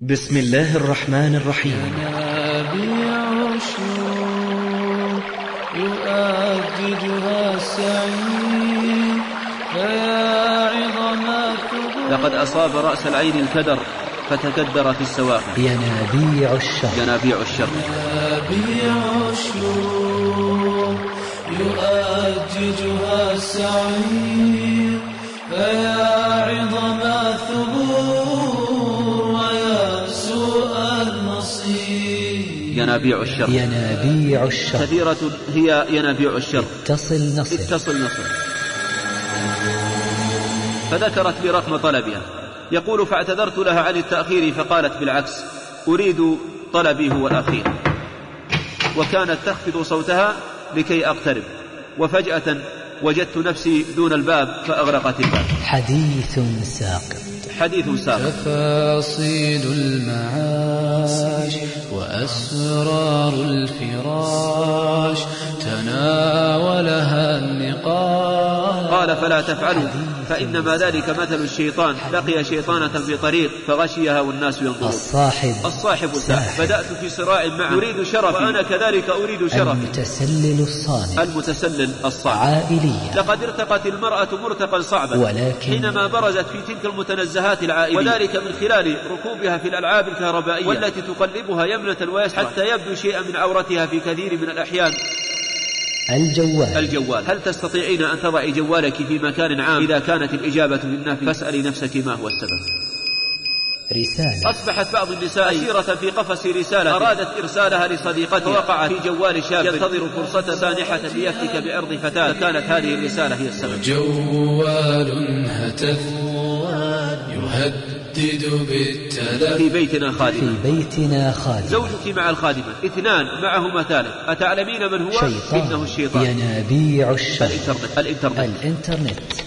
بسم الله الرحمن الرحيم. ينابيع الشوق يؤججها السعير فيا عظم الثبور لقد أصاب رأس العين الكدر فتكدر في السواقي ينابيع الشر. ينابيع الشر. ينابيع الشوق يؤججها السعير فيا عظم الثبور ينابيع الشر. ينابيع الشر. كثيرة هي ينابيع الشر. اتصل نصر. اتصل نصر. فذكرت لي رقم طلبها. يقول فاعتذرت لها عن التأخير فقالت بالعكس أريد طلبي هو الأخير وكانت تخفض صوتها لكي أقترب. وفجأة وجدت نفسي دون الباب فأغلقت الباب. حديث ساقط. حديث سابق تفاصيل المعاش وأسرار الفراش تناولها النقاش. قال فلا تفعلوا فإنما ذلك مثل الشيطان لقي شيطانة في طريق فغشيها والناس ينظرون. الصاحب. الصاحب ساحب ساحب. بدأت في صراع معه. يريد شرفي. وأنا كذلك أريد شرفي. المتسلل الصانع. المتسلل الصعب عائلية. لقد ارتقت المرأة مرتقا صعبا. ولكن حينما برزت في تلك المتنزهات العائلية. وذلك من خلال ركوبها في الألعاب الكهربائية. والتي تقلبها يمنة ويسرا حتى يبدو شيئا من عورتها في كثير من الأحيان. الجوال. الجوال. هل تستطيعين أن تضعي جوالك في مكان عام؟ إذا كانت الإجابة بالنفي فاسألي نفسك ما هو السبب. رسالة. أصبحت بعض النساء أسيرة في قفص رسالة. أرادت إرسالها لصديقتها. فوقع في جوال شاب. ينتظر فرصة سانحة ليفتك بأرض فتاة. فكانت هذه الرسالة هي السبب. جوال هتف يهدد بالتلف. في بيتنا في خادمة بيتنا خادم زوجك مع الخادمة. اثنان. معهما ثالث. أتعلمين من هو؟ شيطان. إنه الشيطان. ينابيع الشر. الإنترنت. الإنترنت. الإنترنت.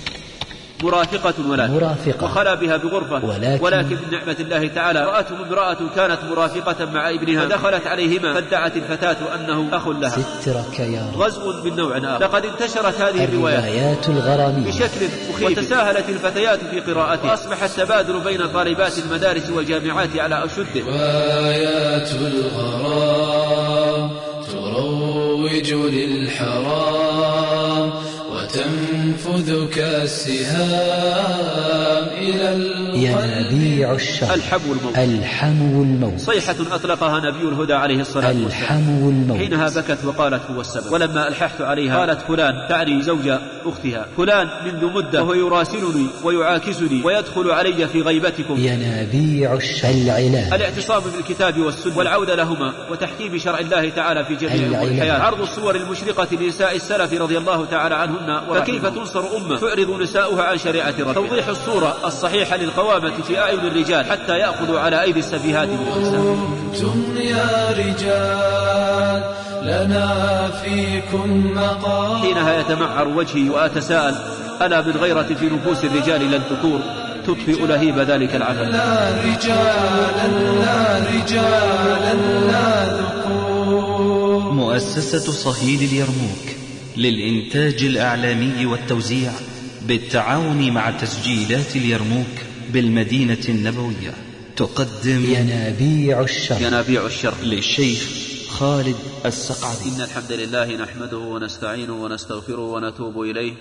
مرافقة ولكن مرافقة. وخلا بها بغرفة. ولكن- ولكن من نعمة الله تعالى. رأتهم امرأة كانت مرافقة مع ابنها. فدخلت عليهما. فادعت الفتاة أنه أخ لها. سترك يا رب. غزو من نوع آخر. لقد انتشرت هذه الروايات الروايات الغرامية. بشكل مخيف. وتساهلت الفتيات في قراءتها وأصبح التبادل بين طالبات المدارس والجامعات على أشده وآيات الغرام تروج للحرام. وتنفذ كالسهام إلى القلب ينابيع الشر. الحبو الموت. الحمو الموت. صيحة أطلقها نبي الهدى عليه الصلاة والسلام. الحمو الموت. حينها بكت وقالت هو السبب. ولما ألححت عليها قالت فلان تعني زوج أختها. فلان منذ مدة وهو يراسلني ويعاكسني ويدخل علي في غيبتكم. ينابيع الشر. العلاج. الاعتصام بالكتاب والسنة والعودة لهما وتحكيم شرع الله تعالى في جميع أمور. الحياة. عرض الصور المشرقة لنساء السلف رضي الله تعالى عنهن فكيف تنصر أمة؟ تعرض نساؤها عن شريعة ربها. توضيح الصورة الصحيحة للقوامة في أعين الرجال حتى يأخذوا على أيدي السفيهات من النساء كنتم يا رجال لنا فيكم مقام. حينها يتمعر وجهي وأتساءل ألا من غيرة في نفوس الرجال لن تثور تطفئ لهيب ذلك العمل. لا رجالا لا رجالا لا ذكور مؤسسة صهيل اليرموك. للإنتاج الإعلامي والتوزيع بالتعاون مع تسجيلات اليرموك بالمدينة النبوية. تقدم ينابيع الشر ينابيع الشر للشيخ خالد السقعدي. إن الحمد لله نحمده ونستعينه ونستغفره ونتوب إليه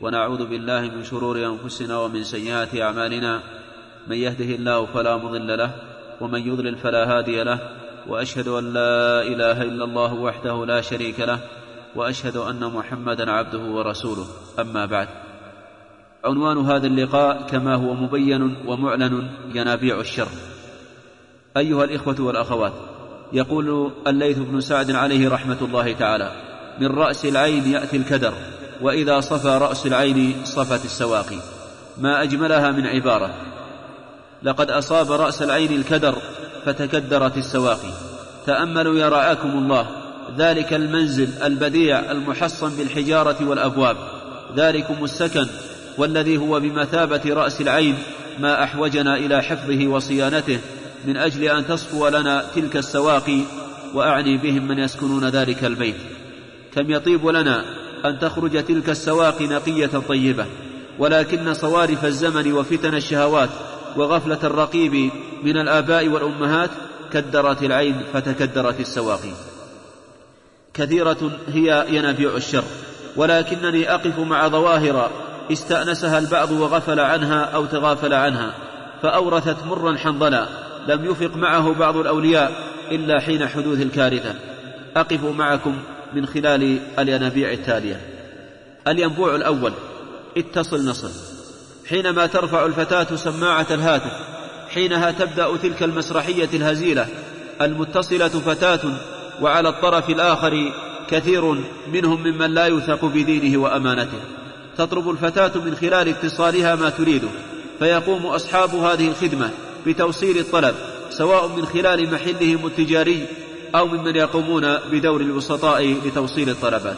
ونعوذ بالله من شرور أنفسنا ومن سيئات أعمالنا. من يهده الله فلا مضل له ومن يضلل فلا هادي له وأشهد أن لا إله إلا الله وحده لا شريك له وأشهد أن محمدا عبده ورسوله. أما بعد عنوان هذا اللقاء كما هو مبين ومعلن ينابيع الشر. أيها الإخوة والأخوات يقول الليث بن سعد عليه رحمة الله تعالى من رأس العين يأتي الكدر وإذا صفى رأس العين صفت السواقي. ما أجملها من عبارة لقد أصاب رأس العين الكدر فتكدرت السواقي. تأملوا يا رعاكم الله ذلك المنزل البديع المحصن بالحجارة والأبواب ذلكم السكن والذي هو بمثابة رأس العين ما أحوجنا إلى حفظه وصيانته من أجل أن تصفو لنا تلك السواقي وأعني بهم من يسكنون ذلك البيت. كم يطيب لنا أن تخرج تلك السواقي نقية طيبة ولكن صوارف الزمن وفتن الشهوات وغفلة الرقيب من الآباء والأمهات كدرت العين فتكدرت السواقي. كثيرة هي ينابيع الشر. ولكنني أقف مع ظواهر استأنسها البعض وغفل عنها أو تغافل عنها فأورثت مرا حنظلا. لم يفق معه بعض الأولياء إلا حين حدوث الكارثة. أقف معكم من خلال الينابيع التالية. الينبوع الأول. اتصل نصل حينما ترفع الفتاة سماعة الهاتف حينها تبدأ تلك المسرحية الهزيلة. المتصلة فتاة وعلى الطرف الآخر كثير منهم ممن لا يوثق بدينه وأمانته. تطلب الفتاة من خلال اتصالها ما تريده فيقوم أصحاب هذه الخدمة بتوصيل الطلب سواء من خلال محلهم التجاري أو ممن يقومون بدور الوسطاء لتوصيل الطلبات.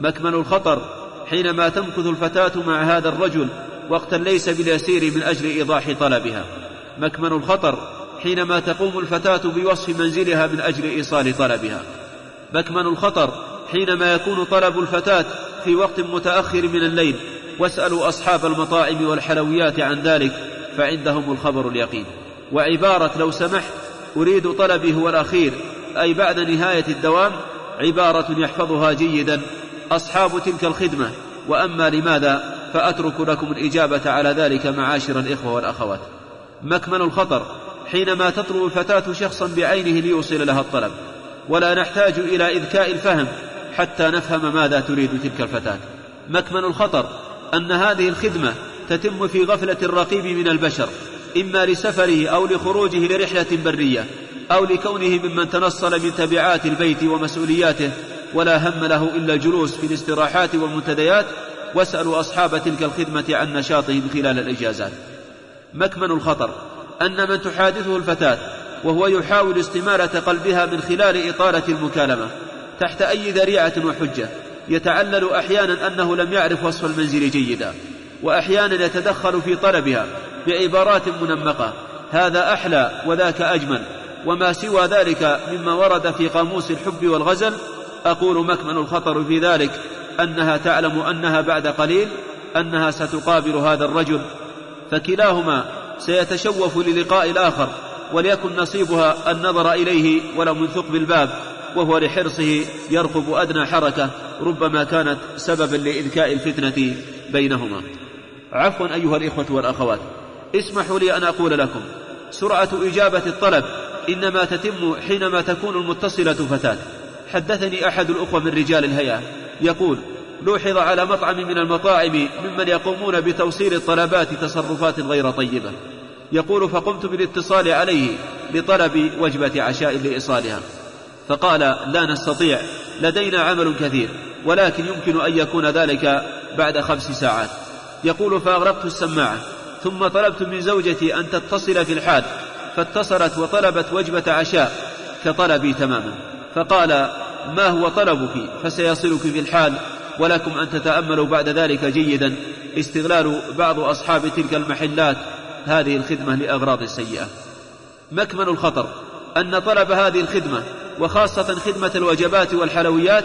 مكمن الخطر حينما تمكث الفتاة مع هذا الرجل وقتا ليس باليسير من أجل إيضاح طلبها. مكمن الخطر حينما تقوم الفتاة بوصف منزلها من أجل إيصال طلبها. مكمن الخطر حينما يكون طلب الفتاة في وقت متأخر من الليل واسألوا أصحاب المطاعم والحلويات عن ذلك فعندهم الخبر اليقين. وعبارة لو سمحت أريد طلبي هو الأخير. أي بعد نهاية الدوام عبارة يحفظها جيدا. أصحاب تلك الخدمة وأما لماذا فأترك لكم الإجابة على ذلك معاشر الإخوة والأخوات. مكمن الخطر حينما تطلب الفتاة شخصا بعينه ليوصل لها الطلب ولا نحتاج إلى إذكاء الفهم حتى نفهم ماذا تريد تلك الفتاة. مكمن الخطر أن هذه الخدمة تتم في غفلة الرقيب من البشر إما لسفره أو لخروجه لرحلة برية أو لكونه ممن تنصل من تبعات البيت ومسؤولياته ولا هم له إلا الجلوس في الاستراحات والمنتديات. واسألوا أصحاب تلك الخدمة عن نشاطهم خلال الإجازات. مكمن الخطر أن من تحادثه الفتاة وهو يحاول استمارة قلبها من خلال إطالة المكالمة تحت أي ذريعة وحجة يتعلل أحيانا أنه لم يعرف وصف المنزل جيدا وأحيانا يتدخل في طلبها بعبارات منمقة هذا أحلى وذاك أجمل وما سوى ذلك مما ورد في قاموس الحب والغزل أقول مكمن الخطر في ذلك أنها تعلم أنها بعد قليل أنها ستقابل هذا الرجل فكلاهما سيتشوف للقاء الآخر وليكن نصيبها النظر إليه ولو من ثقب الباب وهو لحرصه يرقب أدنى حركة ربما كانت سببا لإذكاء الفتنة بينهما. عفوا أيها الإخوة والأخوات اسمحوا لي أن أقول لكم سرعة إجابة الطلب إنما تتم حينما تكون المتصلة فتاة. حدثني أحد الأخوة من رجال الهيئة يقول لوحظ على مطعم من المطاعم ممن يقومون بتوصيل الطلبات تصرفات غير طيبة. يقول فقمت بالاتصال عليه لطلب وجبة عشاء لإيصالها. فقال لا نستطيع لدينا عمل كثير ولكن يمكن أن يكون ذلك بعد خمس ساعات. يقول فأغرقت السماعة ثم طلبت من زوجتي أن تتصل في الحال فاتصلت وطلبت وجبة عشاء كطلبي تماما. فقال ما هو طلبك؟ فسيصلك في الحال ولكم أن تتأملوا بعد ذلك جيدا استغلال بعض أصحاب تلك المحلات هذه الخدمة لأغراض سيئة مكمن الخطر أن طلب هذه الخدمة وخاصة خدمة الوجبات والحلويات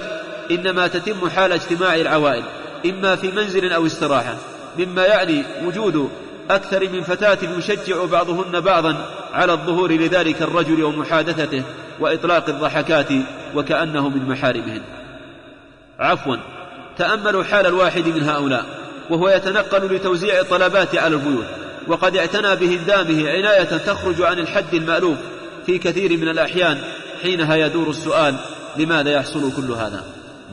إنما تتم حال اجتماع العوائل إما في منزل أو استراحة مما يعني وجود أكثر من فتاة يشجع بعضهن بعضا على الظهور لذلك الرجل ومحادثته وإطلاق الضحكات وكأنه من محارمهن. عفوا. تأملوا حال الواحد من هؤلاء وهو يتنقل لتوزيع الطلبات على البيوت وقد اعتنى بهندامه عناية تخرج عن الحد المألوف في كثير من الأحيان حينها يدور السؤال لماذا يحصل كل هذا.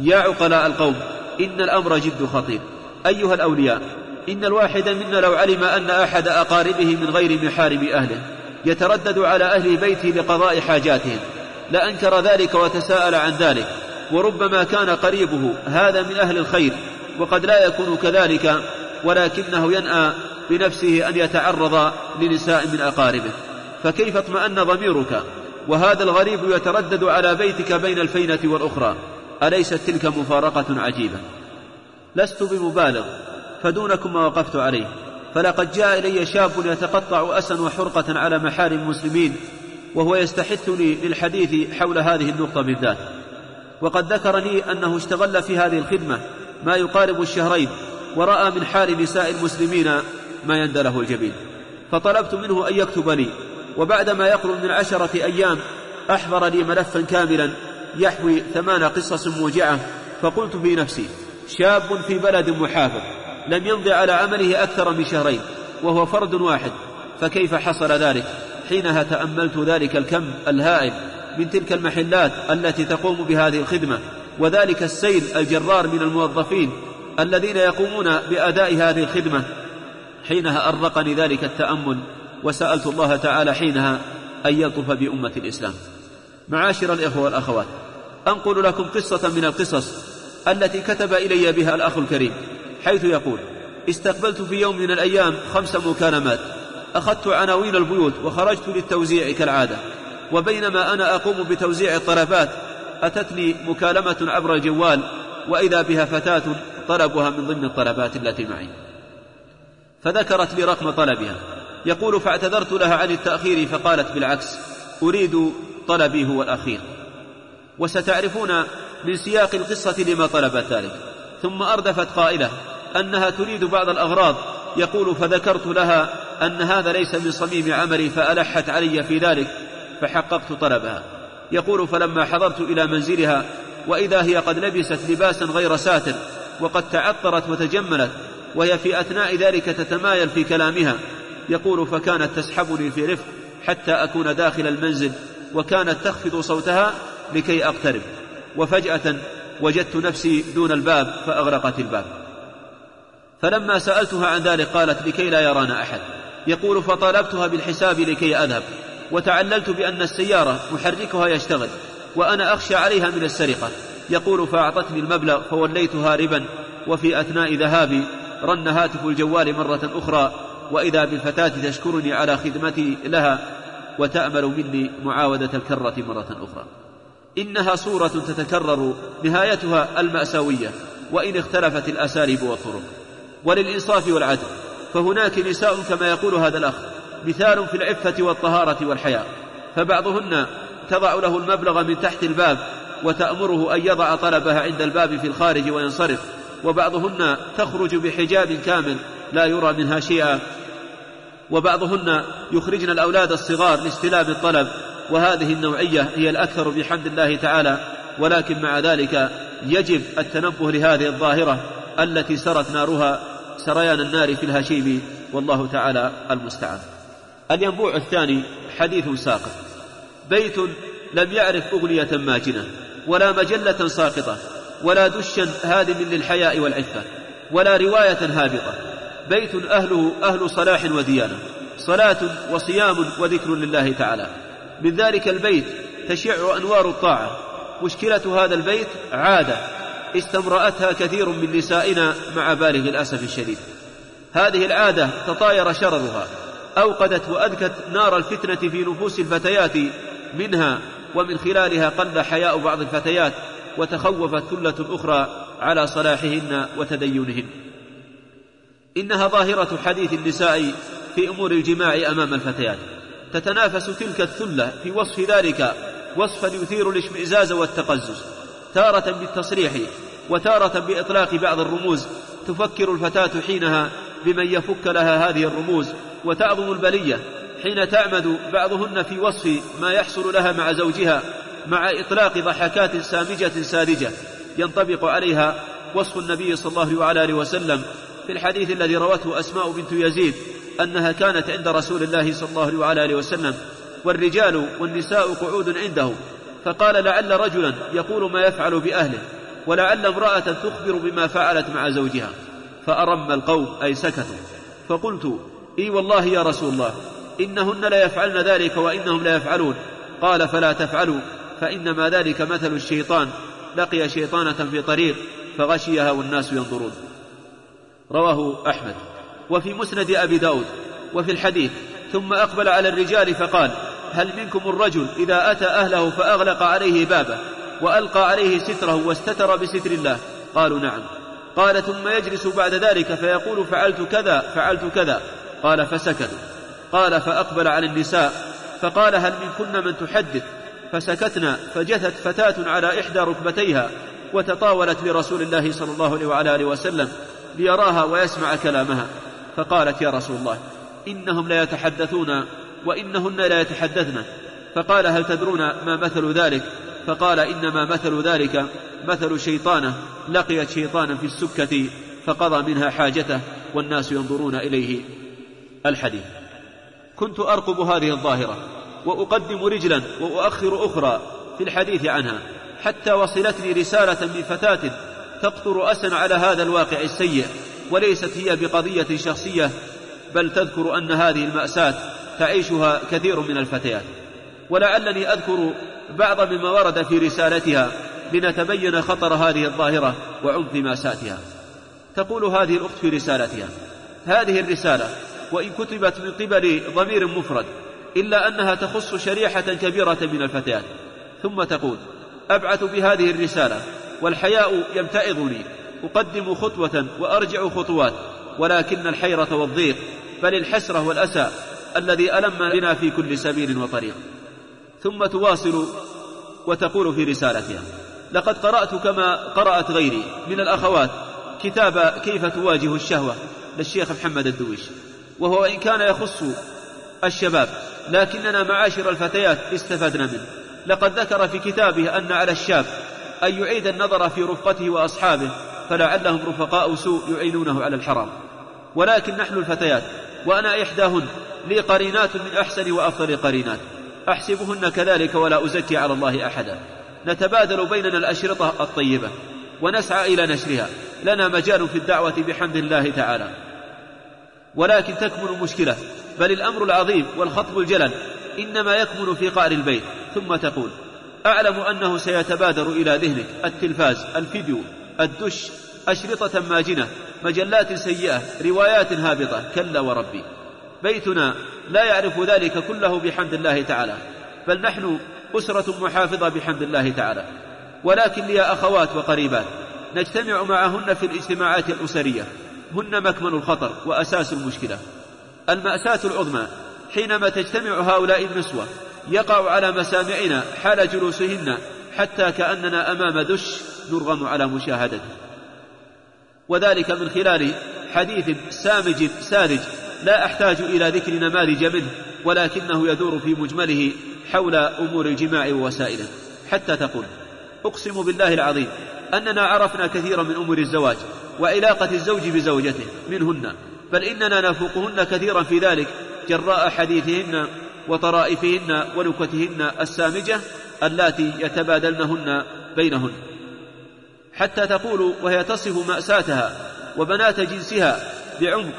يا عقلاء القوم إن الأمر جد خطير. أيها الأولياء إن الواحد منا لو علم أن أحد أقاربه من غير محارم أهله يتردد على أهل بيته لقضاء حاجاتهم لأنكر ذلك وتساءل عن ذلك. وربما كان قريبه هذا من أهل الخير وقد لا يكون كذلك ولكنه ينأى بنفسه أن يتعرض لنساء من أقاربه. فكيف اطمأن ضميرك؟ وهذا الغريب يتردد على بيتك بين الفينة والأخرى. أليست تلك مفارقة عجيبة؟ لست بمبالغ فدونكم ما وقفت عليه. فلقد جاء إلي شاب يتقطع أسا وحرقة على محارم المسلمين وهو يستحثني للحديث حول هذه النقطة بالذات. وقد ذكر لي أنه اشتغل في هذه الخدمة ما يقارب الشهرين ورأى من حال نساء المسلمين ما يندى له الجبين. فطلبت منه أن يكتب لي وبعدما يقرب من عشرة أيام أحضر لي ملفا كاملا يحوي ثمان قصص موجعة فقلت في نفسي شاب في بلد محافظ لم يمض على عمله أكثر من شهرين وهو فرد واحد فكيف حصل ذلك؟ حينها تأملت ذلك الكم الهائل. من تلك المحلات التي تقوم بهذه الخدمة وذلك السيل الجرار من الموظفين الذين يقومون بأداء هذه الخدمة. حينها أرقني ذلك التأمل وسألت الله تعالى حينها أن يلطف بأمة الإسلام. معاشر الإخوة والأخوات أنقل لكم قصة من القصص التي كتب إلي بها الأخ الكريم حيث يقول استقبلت في يوم من الأيام خمس مكالمات أخذت عناوين البيوت وخرجت للتوزيع كالعادة وبينما أنا أقوم بتوزيع الطلبات أتتني مكالمة عبر الجوال وإذا بها فتاة طلبها من ضمن الطلبات التي معي. فذكرت لي رقم طلبها. يقول فاعتذرت لها عن التأخير فقالت بالعكس أريد طلبي هو الأخير وستعرفون من سياق القصة لما طلبت ذلك. ثم أردفت قائلة أنها تريد بعض الأغراض يقول فذكرت لها أن هذا ليس من صميم عملي فألحت علي في ذلك فحققت طلبها. يقول فلما حضرت إلى منزلها وإذا هي قد لبست لباسا غير ساتر وقد تعطرت وتجملت وهي في أثناء ذلك تتمايل في كلامها يقول فكانت تسحبني في رفق حتى أكون داخل المنزل وكانت تخفض صوتها لكي أقترب وفجأة وجدت نفسي دون الباب فأغلقت الباب. فلما سألتها عن ذلك قالت لكي لا يرانا أحد. يقول فطالبتها بالحساب لكي أذهب. وتعللت بأن السيارة محركها يشتغل وأنا أخشى عليها من السرقة. يقول فأعطتني المبلغ فوليت هاربا وفي أثناء ذهابي رن هاتف الجوال مرة أخرى وإذا بالفتاة تشكرني على خدمتي لها وتأمل مني معاودة الكرة مرة أخرى. إنها صورة تتكرر نهايتها المأساوية وإن اختلفت الأساليب والطرق. وللإنصاف والعدل فهناك نساء كما يقول هذا الأخ مثال في العفة والطهارة والحياء فبعضهن تضع له المبلغ من تحت الباب وتأمره أن يضع طلبها عند الباب في الخارج وينصرف وبعضهن تخرج بحجاب كامل لا يرى منها شيئا وبعضهن يخرجن الأولاد الصغار لاستلام الطلب وهذه النوعية هي الأكثر بحمد الله تعالى ولكن مع ذلك يجب التنبه لهذه الظاهرة التي سرت نارها سريان النار في الهشيم والله تعالى المستعان. الينبوع الثاني حديث ساقط. بيت لم يعرف أغنية ماجنة ولا مجلة ساقطة ولا دشا هادم للحياء والعفة ولا رواية هابطة. بيت أهله أهل صلاح وديانة صلاة وصيام وذكر لله تعالى. من ذلك البيت تشع أنوار الطاعة. مشكلة هذا البيت عادة استمرأتها كثير من نسائنا مع بالغ الأسف الشديد. هذه العادة تطاير شررها. أوقدت وأذكت نار الفتنة في نفوس الفتيات منها ومن خلالها قل حياء بعض الفتيات وتخوفت ثلة أخرى على صلاحهن وتدينهن. إنها ظاهرة حديث النساء في أمور الجماع أمام الفتيات. تتنافس تلك الثلة في وصف ذلك وصفا يثير الاشمئزاز والتقزز. تارة بالتصريح وتارة بإطلاق بعض الرموز تفكر الفتاة حينها بمن يفك لها هذه الرموز وتعظم البلية حين تعمد بعضهن في وصف ما يحصل لها مع زوجها مع إطلاق ضحكات سامجة ساذجة ينطبق عليها وصف النبي صلى الله عليه وسلم في الحديث الذي روته أسماء بنت يزيد أنها كانت عند رسول الله صلى الله عليه وسلم والرجال والنساء قعود عنده فقال لعل رجلا يقول ما يفعل بأهله ولعل امرأة تخبر بما فعلت مع زوجها فأرم القوم أي سكتوا فقلت إي والله يا رسول الله إنهن لا يفعلن ذلك وإنهم لا يفعلون. قال فلا تفعلوا فإنما ذلك مثل الشيطان لقي شيطانة في طريق فغشيها والناس ينظرون. رواه أحمد. وفي مسند أبي داود وفي الحديث ثم أقبل على الرجال فقال هل منكم الرجل إذا أتى أهله فأغلق عليه بابه وألقى عليه ستره واستتر بستر الله؟ قالوا نعم. قال ثم يجلس بعد ذلك فيقول فعلت كذا فعلت كذا. قال فسكتوا قال فأقبل على النساء فقال هل منكن من تحدث؟ فسكتنا فجثت فتاة على إحدى ركبتيها وتطاولت لرسول الله صلى الله عليه وعلى آله وسلم ليراها ويسمع كلامها. فقالت يا رسول الله إنهم لا يتحدثون وإنهن لا يتحدثن. فقال هل تدرون ما مثل ذلك؟ فقال إنما مثل ذلك مثل شيطانة لقيت شيطانا في السكة فقضى منها حاجته والناس ينظرون إليه. الحديث. كنت أرقب هذه الظاهرة وأقدم رجلا وأؤخر أخرى في الحديث عنها حتى وصلتني رسالة من فتاة تقطر أسا على هذا الواقع السيء وليست هي بقضية شخصية بل تذكر أن هذه المأساة تعيشها كثير من الفتيات. ولعلني أذكر بعض مما ورد في رسالتها لنتبين خطر هذه الظاهرة وعنف مأساتها. تقول هذه الأخت في رسالتها هذه الرسالة وإن كتبت من قبل ضمير مفرد إلا أنها تخص شريحة كبيرة من الفتيات. ثم تقول أبعث بهذه الرسالة والحياء يمتعضني أقدم خطوة وأرجع خطوات ولكن الحيرة والضيق بل الحسرة والأسى الذي ألم بنا في كل سبيل وطريق. ثم تواصل وتقول في رسالتها لقد قرأت كما قرأت غيري من الأخوات كتاب كيف تواجه الشهوة للشيخ محمد الدويش. وهو إن كان يخص الشباب لكننا معاشر الفتيات استفدنا منه. لقد ذكر في كتابه أن على الشاب أن يعيد النظر في رفقته وأصحابه فلعلهم رفقاء سوء يعينونه على الحرام. ولكن نحن الفتيات وأنا إحداهن لي قرينات من أحسن وأفضل قرينات. أحسبهن كذلك ولا أزكي على الله أحدا. نتبادل بيننا الأشرطة الطيبة ونسعى إلى نشرها. لنا مجال في الدعوة بحمد الله تعالى. ولكن تكمن المشكلة بل الأمر العظيم والخطب الجلل إنما يكمن في قعر البيت. ثم تقول أعلم أنه سيتبادر إلى ذهنك التلفاز الفيديو الدش أشرطة ماجنة مجلات سيئة روايات هابطة. كلا وربي. بيتنا لا يعرف ذلك كله بحمد الله تعالى بل نحن أسرة محافظة بحمد الله تعالى. ولكن لي أخوات وقريبات نجتمع معهن في الاجتماعات الأسرية. هن مكمن الخطر وأساس المشكلة. المأساة العظمى حينما تجتمع هؤلاء النسوة يقع على مسامعنا حال جلوسهن حتى كأننا أمام دش نرغم على مشاهدته وذلك من خلال حديث سامج ساذج لا أحتاج إلى ذكر نماذج منه ولكنه يدور في مجمله حول أمور الجماع ووسائله. حتى تقول أقسم بالله العظيم أننا عرفنا كثيرا من أمور الزواج وعلاقة الزوج بزوجته منهن بل إننا نفوقهن كثيرا في ذلك جراء حديثهن وطرائفهن ونكتهن السامجة اللاتي يتبادلنهن بينهن. حتى تقول وهي تصف مأساتها وبنات جنسها بعمق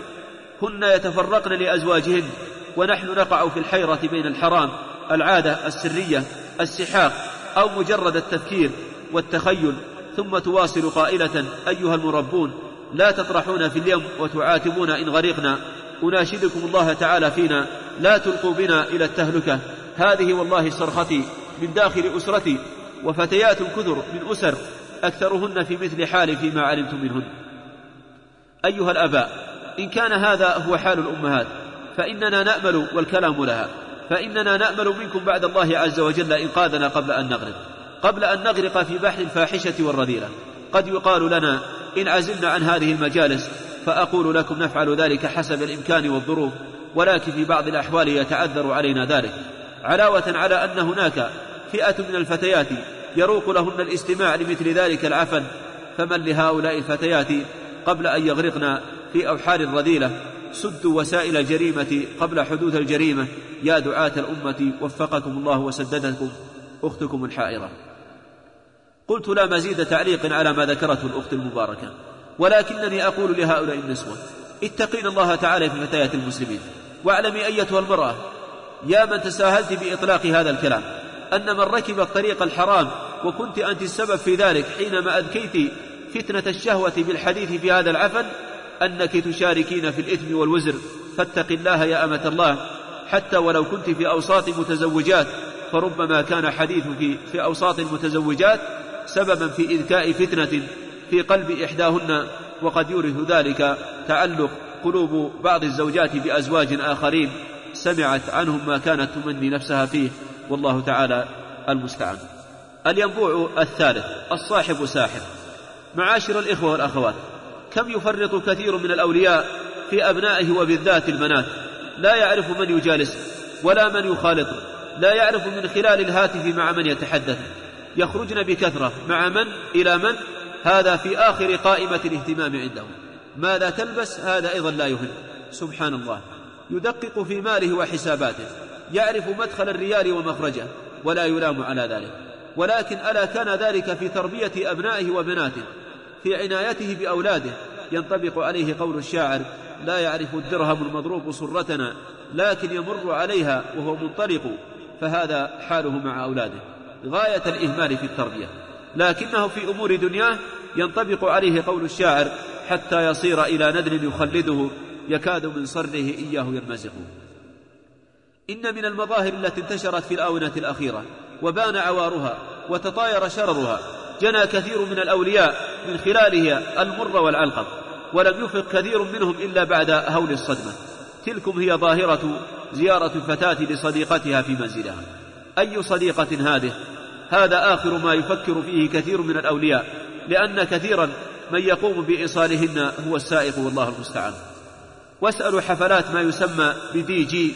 هن يتفرقن لأزواجهن ونحن نقع في الحيرة بين الحرام العادة السرية السحاق أو مجرد التفكير والتخيل ثم تواصل قائلة أيها المربون لا تطرحون في اليم وتعاتبون إن غرقنا. أناشدكم الله تعالى فينا لا تلقوا بنا إلى التهلكة. هذه والله صرختي من داخل أسرتي وفتيات كثر من أسر أكثرهن في مثل حالي فيما علمت منهن. أيها الآباء إن كان هذا هو حال الأمهات فإننا نأمل والكلام لها. فإننا نأمل منكم بعد الله عز وجل إنقاذنا قبل أن نغرق. قبل أن نغرق في بحر الفاحشة والرذيلة. قد يقال لنا إن عزلنا عن هذه المجالس فأقول لكم نفعل ذلك حسب الإمكان والظروف ولكن في بعض الأحوال يتعذر علينا ذلك. علاوة على أن هناك فئة من الفتيات يروق لهن الاستماع لمثل ذلك العفن فمن لهؤلاء الفتيات قبل أن يغرقن في أوحال الرذيلة؟ سدوا وسائل الجريمة قبل حدوث الجريمة. يا دعاة الأمة وفقكم الله وسددكم أختكم الحائرة. قلت لا مزيد تعليق على ما ذكرته الأخت المباركة ولكنني أقول لهؤلاء النسوة اتقين الله تعالى في فتيات المسلمين. واعلمي أيتها المرأة يا من تساهلت بإطلاق هذا الكلام أن من ركب الطريق الحرام وكنت أنت السبب في ذلك حينما أذكيت فتنة الشهوة بالحديث في هذا العفن أنك تشاركين في الإثم والوزر فاتق الله يا أمة الله. حتى ولو كنت في أوساط متزوجات فربما كان حديثك في أوساط المتزوجات سببا في إذكاء فتنة في قلب إحداهن وقد يورث ذلك تعلق قلوب بعض الزوجات بأزواج آخرين. سمعت عنهم ما كانت تمني نفسها فيه. والله تعالى المستعان. الينبوع الثالث الصاحب ساحر. معاشر الإخوة والأخوات كم يفرط كثير من الأولياء في أبنائه وبالذات البنات؟ لا يعرف من يجالسه ولا من يخالطه لا يعرف من خلال الهاتف مع من يتحدث. يخرجن بكثرة مع من؟ إلى من؟ هذا في آخر قائمة الاهتمام عندهم. ماذا تلبس؟ هذا أيضا لا يهم. سبحان الله. يدقق في ماله وحساباته. يعرف مدخل الريال ومخرجه ولا يلام على ذلك. ولكن ألا كان ذلك في تربية أبنائه وبناته. في عنايته بأولاده. ينطبق عليه قول الشاعر لا يعرف الدرهم المضروب سرتنا لكن يمر عليها وهو منطلق فهذا حاله مع أولاده. غاية الإهمال في التربية. لكنه في أمور دنياه ينطبق عليه قول الشاعر حتى يصير إلى ندل يخلده يكاد من صره إياه يرمزق. إن من المظاهر التي انتشرت في الآونة الأخيرة وبان عوارها وتطاير شررها جنى كثير من الأولياء من خلالها المر والعلقم ولم يفق كثير منهم إلا بعد هول الصدمة. تلكم هي ظاهرة زيارة الفتاة لصديقتها في منزلها. أي صديقة هذه؟ هذا آخر ما يفكر فيه كثير من الأولياء لأن كثيرا من يقوم بإيصالهن هو السائق والله المستعان. واسألوا حفلات ما يسمى بدي جي.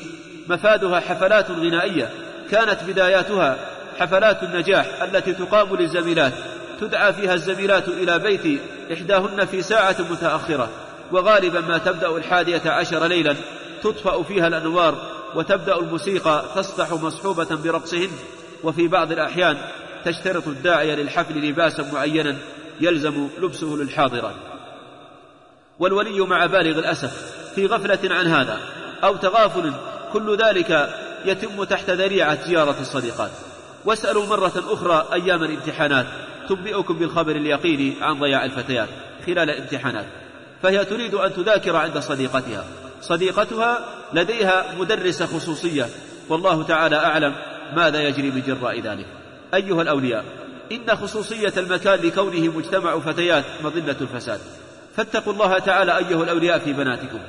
مفادها حفلات غنائية. كانت بداياتها حفلات النجاح التي تقام للزميلات. تدعى فيها الزميلات إلى بيت إحداهن في ساعة متأخرة وغالبا ما تبدأ الحادية عشر ليلا تطفأ فيها الأنوار وتبدأ الموسيقى تصدح مصحوبة برقصهن وفي بعض الأحيان تشترط الداعية للحفل لباسا معينا يلزم لبسه للحاضرات والولي مع بالغ الأسف في غفلة عن هذا أو تغافل كل ذلك يتم تحت ذريعة زيارة الصديقات. واسألوا مرة أخرى أيام الامتحانات تنبئكم بالخبر اليقيني عن ضياع الفتيات خلال الامتحانات فهي تريد أن تذاكر عند صديقتها. صديقتها لديها مدرسة خصوصية والله تعالى أعلم ماذا يجري من جراء ذلك. أيها الأولياء إن خصوصية المكان لكونه مجتمع فتيات مظلة الفساد. فاتقوا الله تعالى أيها الأولياء في بناتكم.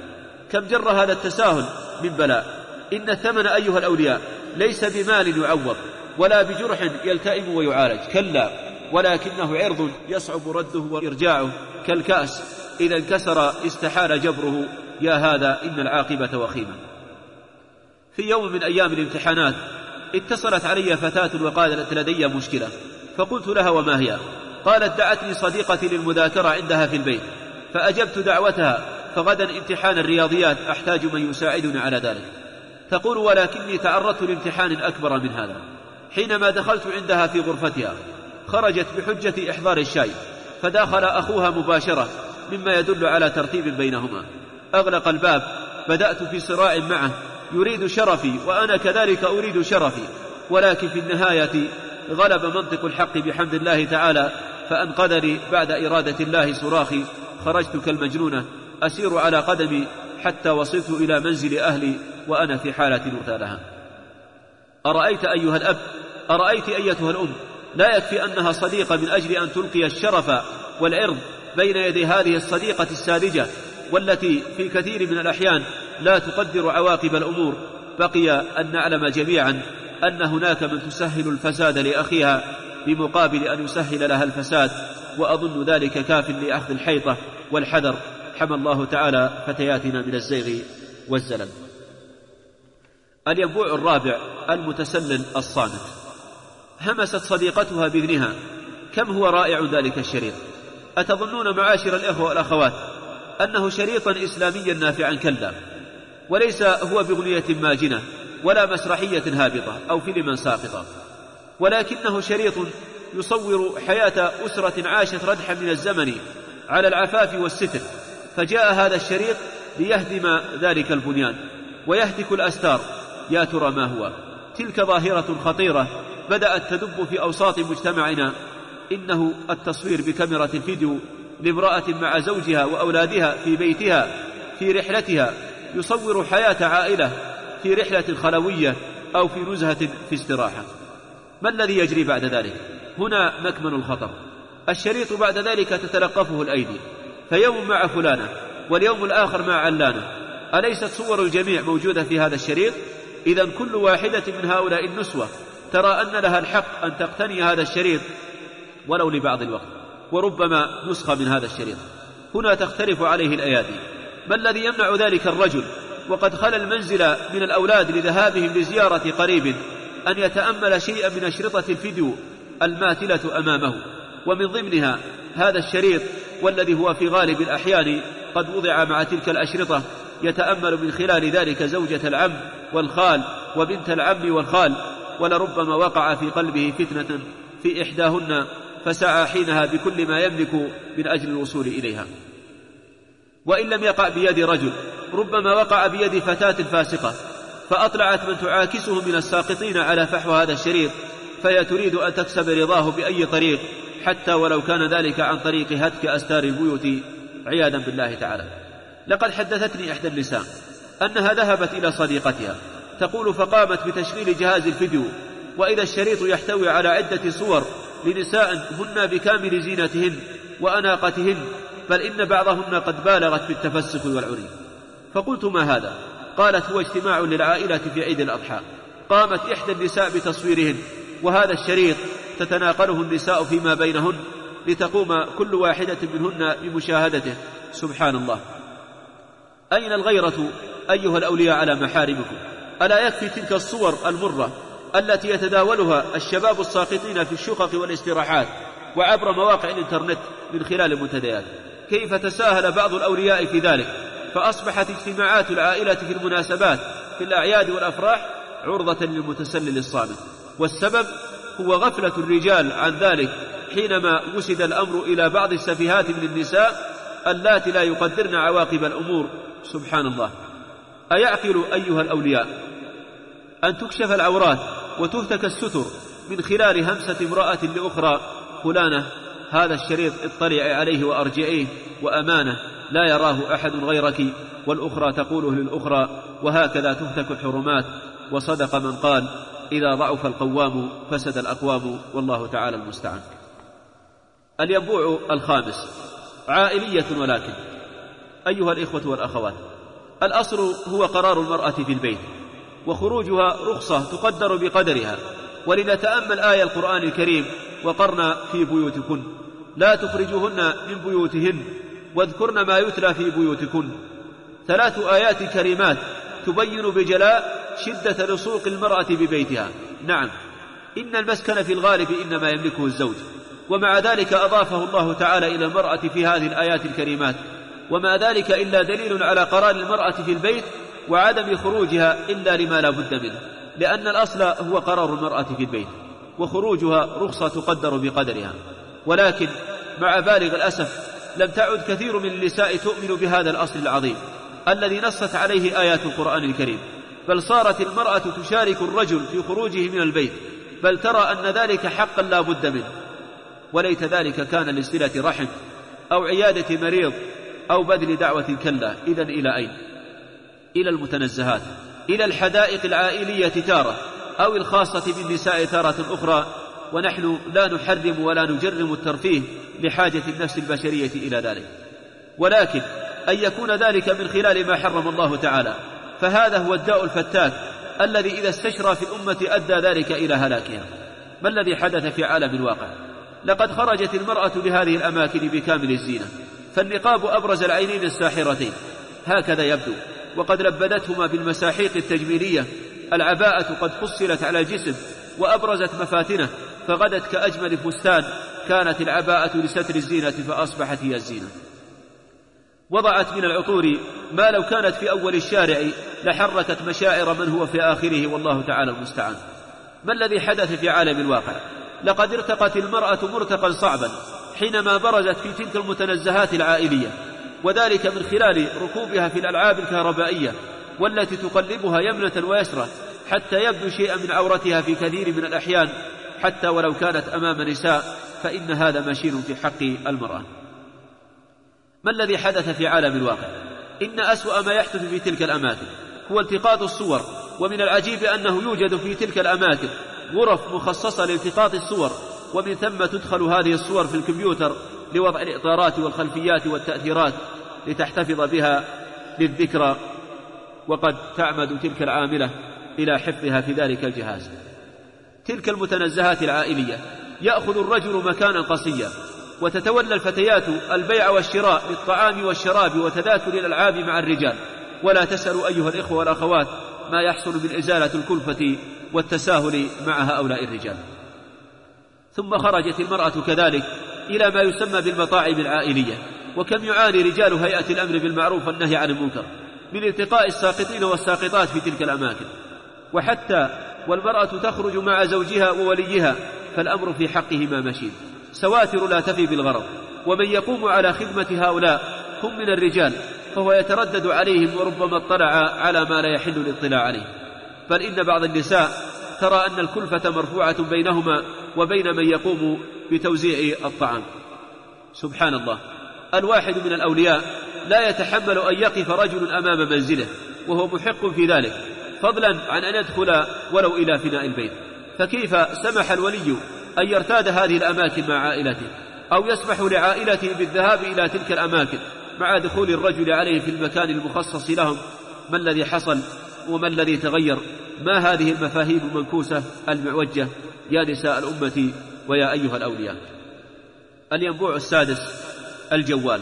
كم جر هذا التساهل من بلاء. إن الثمن أيها الأولياء ليس بمال يعوض ولا بجرح يلتئم ويعالج. كلا. ولكنه عرض يصعب رده وإرجاعه كالكأس. إذا انكسر استحال جبره. يا هذا إن العاقبة وخيمة. في يوم من أيام الامتحانات اتصلت علي فتاة وقالت لدي مشكلة. فقلت لها وما هي؟ قالت دعتني صديقتي للمذاكرة عندها في البيت. فأجبت دعوتها فغدا امتحان الرياضيات أحتاج من يساعدني على ذلك. تقول ولكني تعرضت لامتحان أكبر من هذا. حينما دخلت عندها في غرفتها خرجت بحجة إحضار الشاي فداخل أخوها مباشرة مما يدل على ترتيب بينهما. أغلق الباب بدأت في صراع معه يريد شرفي وأنا كذلك أريد شرفي. ولكن في النهاية غلب منطق الحق بحمد الله تعالى فأنقذني بعد إرادة الله صراخي. خرجت كالمجنونة أسير على قدمي حتى وصلت إلى منزل أهلي وأنا في حالة مثالها أرأيت أيها الأب؟ أرأيت أيتها الأم؟ لا يكفي أنها صديقة من أجل أن تلقي الشرف والعرض بين يدي هذه الصديقة الساذجة والتي في كثير من الأحيان لا تقدر عواقب الأمور. بقي أن نعلم جميعا أن هناك من تسهل الفساد لأخيها بمقابل أن يسهل لها الفساد وأظن ذلك كاف لأخذ الحيطة والحذر. حمى الله تعالى فتياتنا من الزيغ والزلل. الينبوع الرابع المتسلل الصامت. همست صديقتها بابنها. كم هو رائع ذلك الشريط؟ أتظنون معاشر الإخوة والأخوات أنه شريطا إسلاميا نافعا كلا. وليس هو بغنية ماجنة ولا مسرحية هابطة أو فيلما ساقطة ولكنه شريط يصور حياة أسرة عاشت ردحا من الزمن على العفاف والستر. فجاء هذا الشريط ليهدم ذلك البنيان. ويهتك الأستار. يا ترى ما هو؟ تلك ظاهرة خطيرة بدأت تدب في أوساط مجتمعنا. إنه التصوير بكاميرا الفيديو لامرأة مع زوجها وأولادها في بيتها في رحلتها يصور حياة عائلة في رحلة خلوية أو في نزهة في استراحة. ما الذي يجري بعد ذلك؟ هنا مكمن الخطر. الشريط بعد ذلك تتلقفه الأيدي. فيوم مع فلانة واليوم الآخر مع علانة. أليست صور الجميع موجودة في هذا الشريط؟ إذا كل واحدة من هؤلاء النسوة ترى أن لها الحق أن تقتني هذا الشريط ولو لبعض الوقت وربما نسخة من هذا الشريط. هنا تختلف عليه الأيادي. ما الذي يمنع ذلك الرجل؟ وقد خلا المنزل من الأولاد لذهابهم لزيارة قريب أن يتأمل شيئا من أشرطة الفيديو الماثلة أمامه. ومن ضمنها هذا الشريط والذي هو في غالب الأحيان قد وضع مع تلك الأشرطة يتأمل من خلال ذلك زوجة العم والخال وبنت العم والخال. ولربما وقع في قلبه فتنة في إحداهن فسعى حينها بكل ما يملك من أجل الوصول إليها. وإن لم يقع بيد رجل ربما وقع بيد فتاة فاسقة فأطلعت من تعاكسه من الساقطين على فحوى هذا الشريط فهي تريد أن تكسب رضاه بأي طريق حتى ولو كان ذلك عن طريق هتك أستار البيوت عياذا بالله تعالى. لقد حدثتني إحدى النساء أنها ذهبت إلى صديقتها. تقول فقامت بتشغيل جهاز الفيديو وإذا الشريط يحتوي على عدة صور لنساء هن بكامل زينتهن وأناقتهن بل إن بعضهن قد بالغت في التفسخ والعري. فقلت ما هذا؟ قالت هو اجتماع للعائلة في عيد الأضحى. قامت إحدى النساء بتصويرهن وهذا الشريط تتناقله النساء فيما بينهن لتقوم كل واحدة منهن بمشاهدته. سبحان الله. أين الغيرة أيها الأولياء على محارمكم؟ ألا يكفي تلك الصور المرة التي يتداولها الشباب الساقطين في الشقق والاستراحات وعبر مواقع الإنترنت من خلال المنتديات. كيف تساهل بعض الأولياء في ذلك؟ فأصبحت اجتماعات العائلة في المناسبات في الأعياد والأفراح عرضة للمتسلل الصامت. والسبب هو غفلة الرجال عن ذلك حينما وسد الأمر إلى بعض السفيهات من النساء اللاتي لا يقدرن عواقب الأمور. سبحان الله. أيعقل أيها الأولياء؟ أن تكشف العورات وتهتك الستر من خلال همسة امرأة لأخرى. فلانة هذا الشريط اطلعي عليه وأرجعيه. وأمانة لا يراه أحد غيرك. والأخرى تقوله للأخرى وهكذا تهتك الحرمات. وصدق من قال إذا ضعف القوام فسد الأقوام. والله تعالى المستعان. الينبوع الخامس عائلية ولكن. أيها الإخوة والأخوات الأصل هو قرار المرأة في البيت وخروجها رخصة تقدر بقدرها. ولنتأمل آية القرآن الكريم وقرن في بيوتكن. لا تخرجوهن من بيوتهن واذكرن ما يتلى في بيوتكن. ثلاث آيات كريمات تبين بجلاء شدة لصوق المرأة ببيتها. نعم إن المسكن في الغالب إنما يملكه الزوج. ومع ذلك أضافه الله تعالى إلى المرأة في هذه الآيات الكريمات. وما ذلك إلا دليل على قرار المرأة في البيت وعدم خروجها إلا لما لا بد منه لأن الأصل هو قرار المرأة في البيت وخروجها رخصة تقدر بقدرها ولكن مع بالغ الأسف لم تعد كثير من النساء تؤمن بهذا الأصل العظيم الذي نصت عليه آيات القرآن الكريم بل صارت المرأة تشارك الرجل في خروجه من البيت بل ترى أن ذلك حقا لا بد منه وليت ذلك كان لصلة رحم أو عيادة مريض أو بذل دعوة كلا إذا إلى أين؟ إلى المتنزهات إلى الحدائق العائلية تارة أو الخاصة بالنساء تارة أخرى ونحن لا نحرم ولا نجرم الترفيه لحاجة النفس البشرية إلى ذلك. ولكن أن يكون ذلك من خلال ما حرم الله تعالى فهذا هو الداء الفتاك الذي إذا استشرى في الأمة أدى ذلك إلى هلاكها. ما الذي حدث في عالم الواقع؟ لقد خرجت المرأة لهذه الأماكن بكامل الزينة. فالنقاب أبرز العينين الساحرتين. هكذا يبدو. وقد لبدتهما بالمساحيق التجميلية. العباءة قد فصلت على الجسم وأبرزت مفاتنه فغدت كأجمل فستان. كانت العباءة لستر الزينة فأصبحت هي الزينة. وضعت من العطور ما لو كانت في أول الشارع لحركت مشاعر من هو في آخره والله تعالى المستعان. ما الذي حدث في عالم الواقع؟ لقد ارتقت المرأة مرتقا صعبا. حينما برزت في تلك المتنزهات العائلية وذلك من خلال ركوبها في الألعاب الكهربائية والتي تقلبها يمنة ويسرى حتى يبدو شيئا من عورتها في كثير من الأحيان حتى ولو كانت أمام نساء فإن هذا مشين في حق المرأة. ما الذي حدث في عالم الواقع؟ إن أسوأ ما يحدث في تلك الأماكن هو التقاط الصور ومن العجيب أنه يوجد في تلك الأماكن غرف مخصصة لالتقاط الصور ومن ثم تدخل هذه الصور في الكمبيوتر لوضع الإطارات والخلفيات والتأثيرات لتحتفظ بها للذكرى وقد تعمد تلك العاملة إلى حفظها في ذلك الجهاز. تلك المتنزهات العائلية. يأخذ الرجل مكانا قصيا وتتولى الفتيات البيع والشراء للطعام والشراب وتذاكر الألعاب مع الرجال. ولا تسألوا أيها الإخوة والأخوات ما يحصل من إزالة الكلفة والتساهل مع هؤلاء الرجال. ثم خرجت المرأة كذلك إلى ما يسمى بالمطاعم العائلية وكم يعاني رجال هيئة الأمر بالمعروف والنهي عن المنكر من التقاء الساقطين والساقطات في تلك الأماكن. وحتى والمرأة تخرج مع زوجها ووليها فالأمر في حقهما مشين سواتر لا تفي بالغرض. ومن يقوم على خدمة هؤلاء هم من الرجال فهو يتردد عليهم وربما اطلع على ما لا يحل الاطلاع عليه. بل إن بعض النساء ترى أن الكلفة مرفوعة بينهما وبين من يقوم بتوزيع الطعام. سبحان الله. الواحد من الأولياء لا يتحمل أن يقف رجل أمام منزله وهو محق في ذلك. فضلا عن أن يدخل ولو إلى فناء البيت. فكيف سمح الولي أن يرتاد هذه الأماكن مع عائلته؟ أو يسمح لعائلته بالذهاب إلى تلك الأماكن مع دخول الرجل عليه في المكان المخصص لهم؟ ما الذي حصل وما الذي تغير؟ ما هذه المفاهيم المنكوسة المعوجة يا نساء الأمة ويا أيها الأولياء. الينبوع السادس الجوال.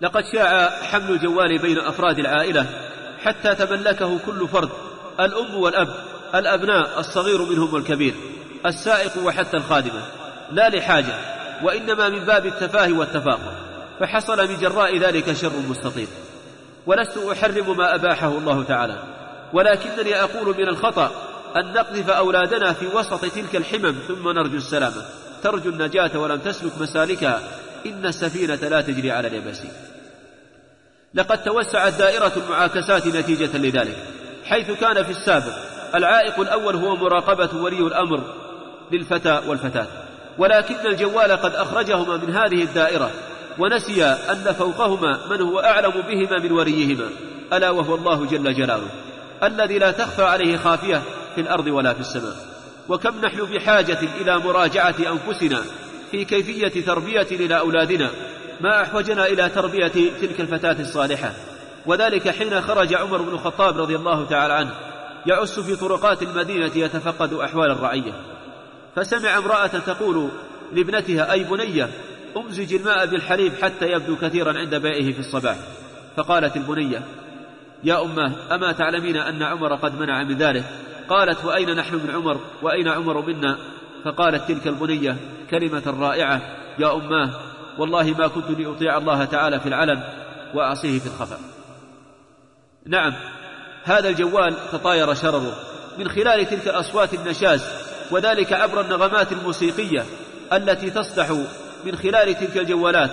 لقد شاع حمل الجوال بين أفراد العائلة حتى تملكه كل فرد الأم والأب الأبناء الصغير منهم والكبير السائق وحتى الخادمة لا لحاجة وإنما من باب التفاهي والتفاخر فحصل من جراء ذلك شر مستطيل ولست أحرم ما أباحه الله تعالى. ولكنني أقول من الخطأ أن نقذف أولادنا في وسط تلك الحمم ثم نرجو السلامة. ترجو النجاة ولم تسلك مسالكها. إن السفينة لا تجري على اليبس لقد توسعت دائرة المعاكسات نتيجة لذلك. حيث كان في السابق العائق الأول هو مراقبة ولي الأمر للفتى والفتاة. ولكن الجوال قد أخرجهما من هذه الدائرة ونسي أن فوقهما من هو أعلم بهما من وليهما ألا وهو الله جل جلاله. الذي لا تخفى عليه خافية في الأرض ولا في السماء. وكم نحن بحاجة إلى مراجعة أنفسنا في كيفية تربية إلى أولادنا ما أحوجنا إلى تربية تلك الفتاة الصالحة. وذلك حين خرج عمر بن الخطاب رضي الله تعالى عنه يعس في طرقات المدينة يتفقد أحوال الرعية. فسمع امرأة تقول لابنتها أي بنية أمزج الماء بالحليب حتى يبدو كثيرا عند بائه في الصباح. فقالت البنية يا أماه أما تعلمين أن عمر قد منع من ذلك؟ قالت وأين نحن من عمر؟ وأين عمر منا؟ فقالت تلك البنية كلمة رائعة يا أماه والله ما كنت لأطيع الله تعالى في العلن وأعصيه في الخفاء نعم هذا الجوال تطاير شرره من خلال تلك الأصوات النشاز وذلك عبر النغمات الموسيقية التي تصدح من خلال تلك الجوالات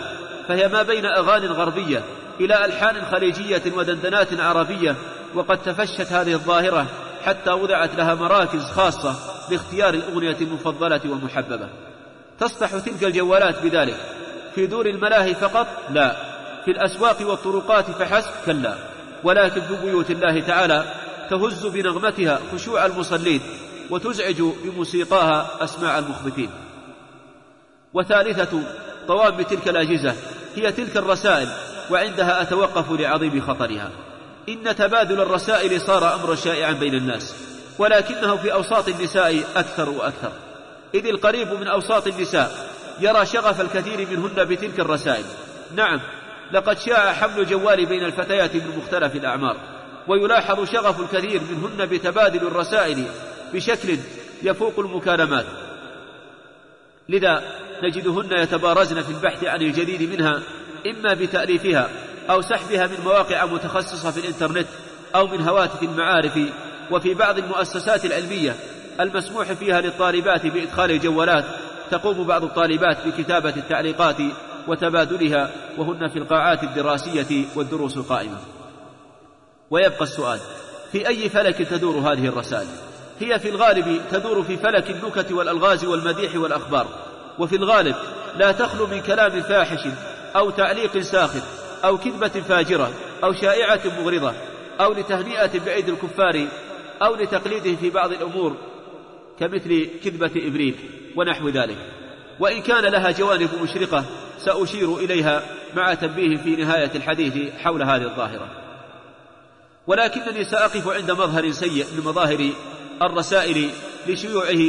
فهي ما بين أغاني غربية إلى ألحان خليجية ودندنات عربية وقد تفشت هذه الظاهرة حتى وضعت لها مراكز خاصة لاختيار الأغنية المفضلة والمحببة تصلح تلك الجوالات بذلك. في دور الملاهي فقط؟ لا. في الأسواق والطرقات فحسب؟ كلا. ولكن في بيوت الله تعالى تهز بنغمتها خشوع المصلين وتزعج بموسيقاها أسماع المخبتين. وثالثة طوام تلك الأجهزة هي تلك الرسائل وعندها أتوقف لعظيم خطرها. إن تبادل الرسائل صار أمرا شائعا بين الناس ولكنه في أوساط النساء أكثر وأكثر. إذ القريب من أوساط النساء يرى شغف الكثير منهن بتلك الرسائل. نعم لقد شاع حمل الجوال بين الفتيات من مختلف الأعمار ويلاحظ شغف الكثير منهن بتبادل الرسائل بشكل يفوق المكالمات. لذا نجدهن يتبارزن في البحث عن الجديد منها إما بتأليفها أو سحبها من مواقع متخصصة في الإنترنت أو من هواتف المعارف وفي بعض المؤسسات العلمية المسموح فيها للطالبات بإدخال الجوالات تقوم بعض الطالبات بكتابة التعليقات وتبادلها وهن في القاعات الدراسية والدروس القائمة. ويبقى السؤال في أي فلك تدور هذه الرسائل؟ هي في الغالب تدور في فلك النكت والألغاز والمديح والأخبار وفي الغالب لا تخلو من كلام فاحش أو تعليق ساخر أو كذبة فاجرة أو شائعة مغرضة أو لتهنئة بعيد الكفار أو لتقليده في بعض الأمور كمثل كذبة إبريل ونحو ذلك. وإن كان لها جوانب مشرقة سأشير إليها مع تنبيه في نهاية الحديث حول هذه الظاهرة. ولكنني سأقف عند مظهر سيء من مظاهر الرسائل لشيوعه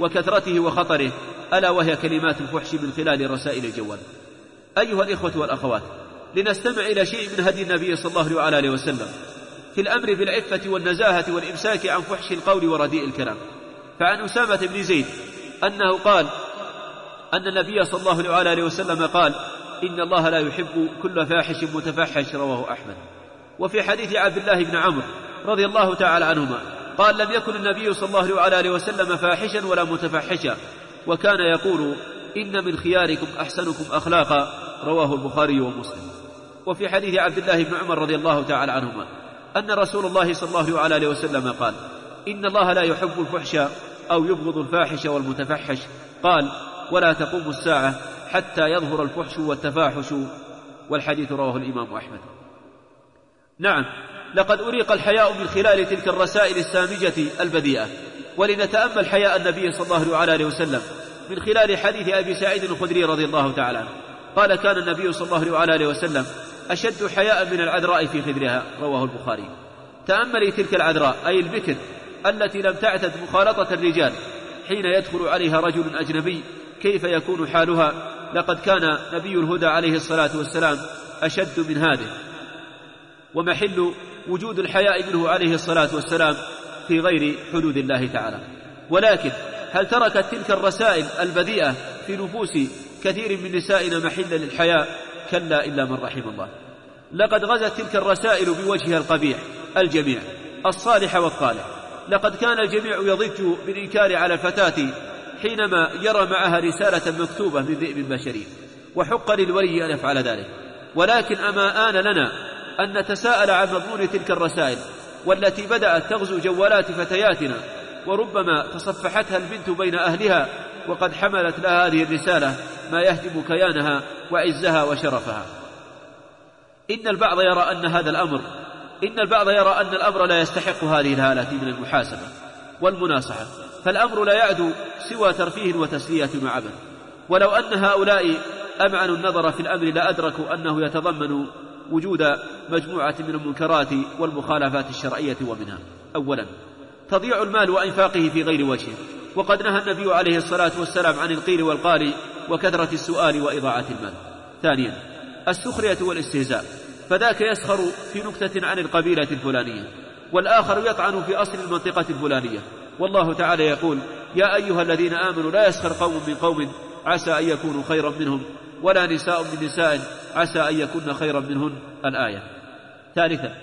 وكثرته وخطره ألا وهي كلمات الفحش من خلال رسائل الجوال. أيها الإخوة والأخوات لنستمع إلى شيء من هدي النبي صلى الله عليه وسلم في الأمر بالعفة والنزاهة والإمساك عن فحش القول ورديء الكلام. فعن أسامة بن زيد أنه قال أن النبي صلى الله عليه وسلم قال إن الله لا يحب كل فاحش متفحش رواه أحمد. وفي حديث عبد الله بن عمرو رضي الله تعالى عنهما قال لم يكن النبي صلى الله عليه وسلم فاحشا ولا متفحشا وكان يقول إن من خياركم أحسنكم أخلاقا رواه البخاري ومسلم. وفي حديث عبد الله بن عمر رضي الله تعالى عنهما أن رسول الله صلى الله عليه وسلم قال إن الله لا يحب الفحش أو يبغض الفاحش والمتفحش. قال ولا تقوم الساعة حتى يظهر الفحش والتفاحش. والحديث رواه الإمام أحمد. نعم لقد أريق الحياء من خلال تلك الرسائل السامجة البذيئة ولنتأمل حياء النبي صلى الله عليه وسلم من خلال حديث أبي سعيد الخدري رضي الله تعالى عنه. قال كان النبي صلى الله عليه وسلم أشد حياء من العذراء في خدرها رواه البخاري. تأملي تلك العذراء أي البكر التي لم تعتد مخالطة الرجال حين يدخل عليها رجل أجنبي كيف يكون حالها؟ لقد كان نبي الهدى عليه الصلاة والسلام أشد من هذه. ومحل وجود الحياء منه عليه الصلاة والسلام في غير حدود الله تعالى. ولكن هل تركت تلك الرسائل البذيئة في نفوس كثير من نسائنا محلا للحياء كلا إلا من رحم الله. لقد غزت تلك الرسائل بوجهها القبيح الجميع الصالح والطالح لقد كان الجميع يضج بالإنكار على الفتاة حينما يرى معها رسالة مكتوبة من ذئب بشري وحق للولي أن يفعل ذلك. ولكن أما آن لنا أن نتساءل عن مضمون تلك الرسائل والتي بدأت تغزو جوالات فتياتنا وربما تصفحتها البنت بين أهلها وقد حملت لها هذه الرسالة ما يهدم كيانها وعزها وشرفها. إن البعض يرى أن هذا الأمر إن البعض يرى أن الأمر لا يستحق هذه الهالة من المحاسبة والمناصحة. فالأمر لا يعدو سوى ترفيه وتسلية مع عبث ولو أن هؤلاء أمعنوا النظر في الأمر لأدركوا أنه يتضمن وجود مجموعة من المنكرات والمخالفات الشرعية ومنها. أولا تضييع المال وإنفاقه في غير وجهه. وقد نهى النبي عليه الصلاة والسلام عن القيل والقال وكثرة السؤال وإضاعة المال. ثانيا السخرية والاستهزاء. فذاك يسخر في نكتة عن القبيلة الفلانية والآخر يطعن في أصل المنطقة الفلانية. والله تعالى يقول يا أيها الذين آمنوا لا يسخر قوم من قوم عسى أن يكونوا خيرا منهم ولا نساء من نساء عسى أن يكون خيرا منهن. الآية. ثالثا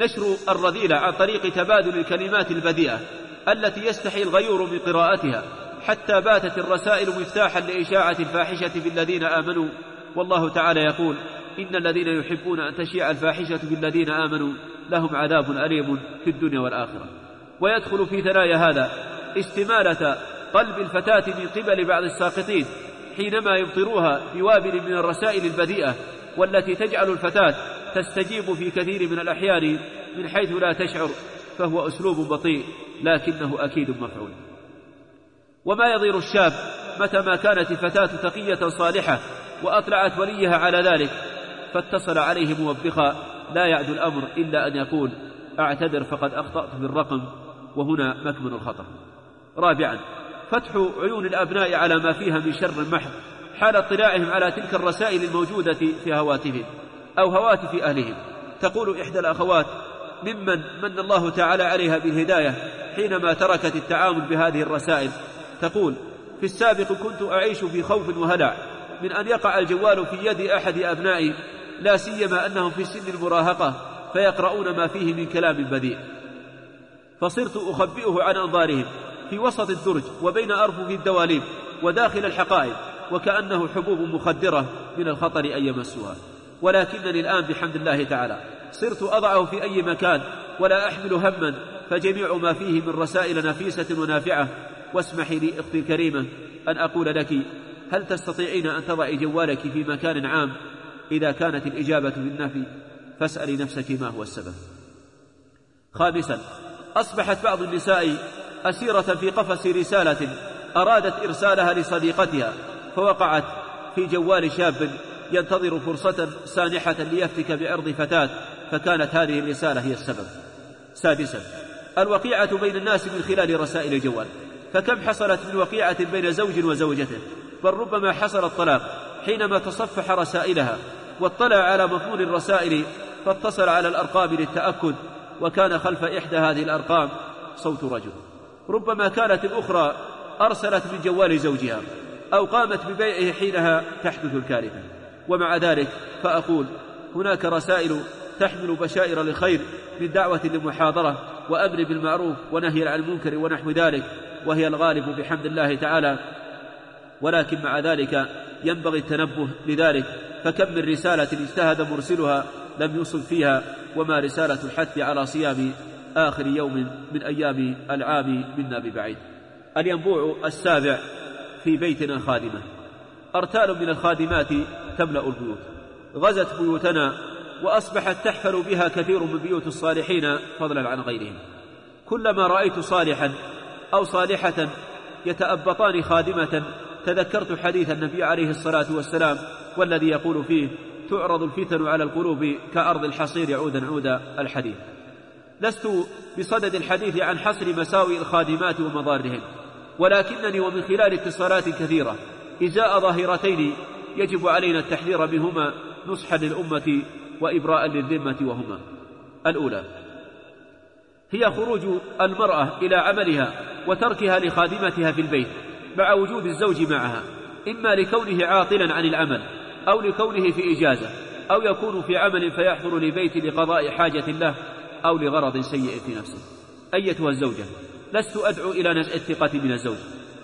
نشر الرذيلة عن طريق تبادل الكلمات البذيئة. التي يستحي الغيور من قراءتها حتى باتت الرسائل مفتاحا لإشاعة الفاحشة في الذين آمنوا. والله تعالى يقول إن الذين يحبون أن تشيع الفاحشة في الذين آمنوا لهم عذاب أليم في الدنيا والآخرة. ويدخل في ثنايا هذا استمالة قلب الفتاة من قبل بعض الساقطين حينما يبطروها بوابل من الرسائل البذيئة والتي تجعل الفتاة تستجيب في كثير من الأحيان من حيث لا تشعر فهو أسلوب بطيء. لكنه أكيد مفعول وما يضير الشاب متى ما كانت الفتاة تقية صالحة وأطلعت وليها على ذلك فاتصل عليه موبخا لا يعد الأمر إلا أن يقول أعتذر فقد أخطأت بالرقم. وهنا مكمن الخطأ. رابعا فتح عيون الأبناء على ما فيها من شر محض حال اطلاعهم على تلك الرسائل الموجودة في هواتفهم أو هواتف أهلهم. تقول إحدى الأخوات ممن من الله تعالى عليها بالهداية حينما تركت التعامل بهذه الرسائل. تقول في السابق كنت أعيش في خوف وهلع من أن يقع الجوال في يد أحد أبنائي لا سيما أنهم في سن المراهقة فيقرؤون ما فيه من كلام بذيء فصرت أخبئه عن أنظارهم في وسط الدرج وبين أرفف الدواليب وداخل الحقائب وكأنه حبوب مخدرة من الخطر أن يمسها ولكنني الآن بحمد الله تعالى. صرت أضعه في أي مكان ولا أحمل هما فجميع ما فيه من رسائل نفيسة ونافعة. واسمحي لي أختي الكريمة أن أقول لك هل تستطيعين أن تضعي جوالك في مكان عام؟ إذا كانت الإجابة بالنفي فاسألي نفسك ما هو السبب. خامسا أصبحت بعض النساء أسيرة في قفص رسالة أرادت إرسالها لصديقتها فوقعت في جوال شاب ينتظر فرصة سانحة ليفتك بعرض فتاة. فكانت هذه الرسالة هي السبب. سادسا الوقيعة بين الناس من خلال رسائل الجوال. فكم حصلت من وقيعة بين زوج وزوجته؟ بل ربما حصل الطلاق حينما تصفح رسائلها واطلع على مضمون الرسائل فاتصل على الأرقام للتأكد وكان خلف إحدى هذه الأرقام صوت رجل. ربما كانت الأخرى أرسلت من جوال زوجها أو قامت ببيعه حينها تحدث الكارثة. ومع ذلك فأقول هناك رسائل تحمل بشائر للخير من دعوة للمحاضرة وأمر بالمعروف ونهي عن المنكر ونحو ذلك وهي الغالب بحمد الله تعالى. ولكن مع ذلك ينبغي التنبه لذلك فكم من رسالة اجتهد مرسلها لم يصب فيها وما رسالة الحث على صيام آخر يوم من أيام العام منا ببعيد. الينبوع السابع في بيتنا خادمة. أرتال من الخادمات تملأ البيوت. غزت بيوتنا وأصبحت تحفل بها كثير من بيوت الصالحين فضلا عن غيرهم. كلما رأيت صالحا أو صالحة يتأبطان خادمة تذكرت حديث النبي عليه الصلاة والسلام والذي يقول فيه تعرض الفتن على القلوب كأرض الحصير عودا عودا الحديث لست بصدد الحديث عن حصر مساوئ الخادمات ومضارهن ولكنني ومن خلال اتصالات كثيرة إزاء ظاهرتين يجب علينا التحذير منهما نصحا للأمة وإبراء للذمة وهما. الأولى هي خروج المرأة إلى عملها وتركها لخادمتها في البيت مع وجود الزوج معها إما لكونه عاطلا عن العمل أو لكونه في إجازة أو يكون في عمل فيحضر لبيت لقضاء حاجة له أو لغرض سيء في نفسه. أيتها الزوجة لست أدعو إلى نزع الثقة من الزوج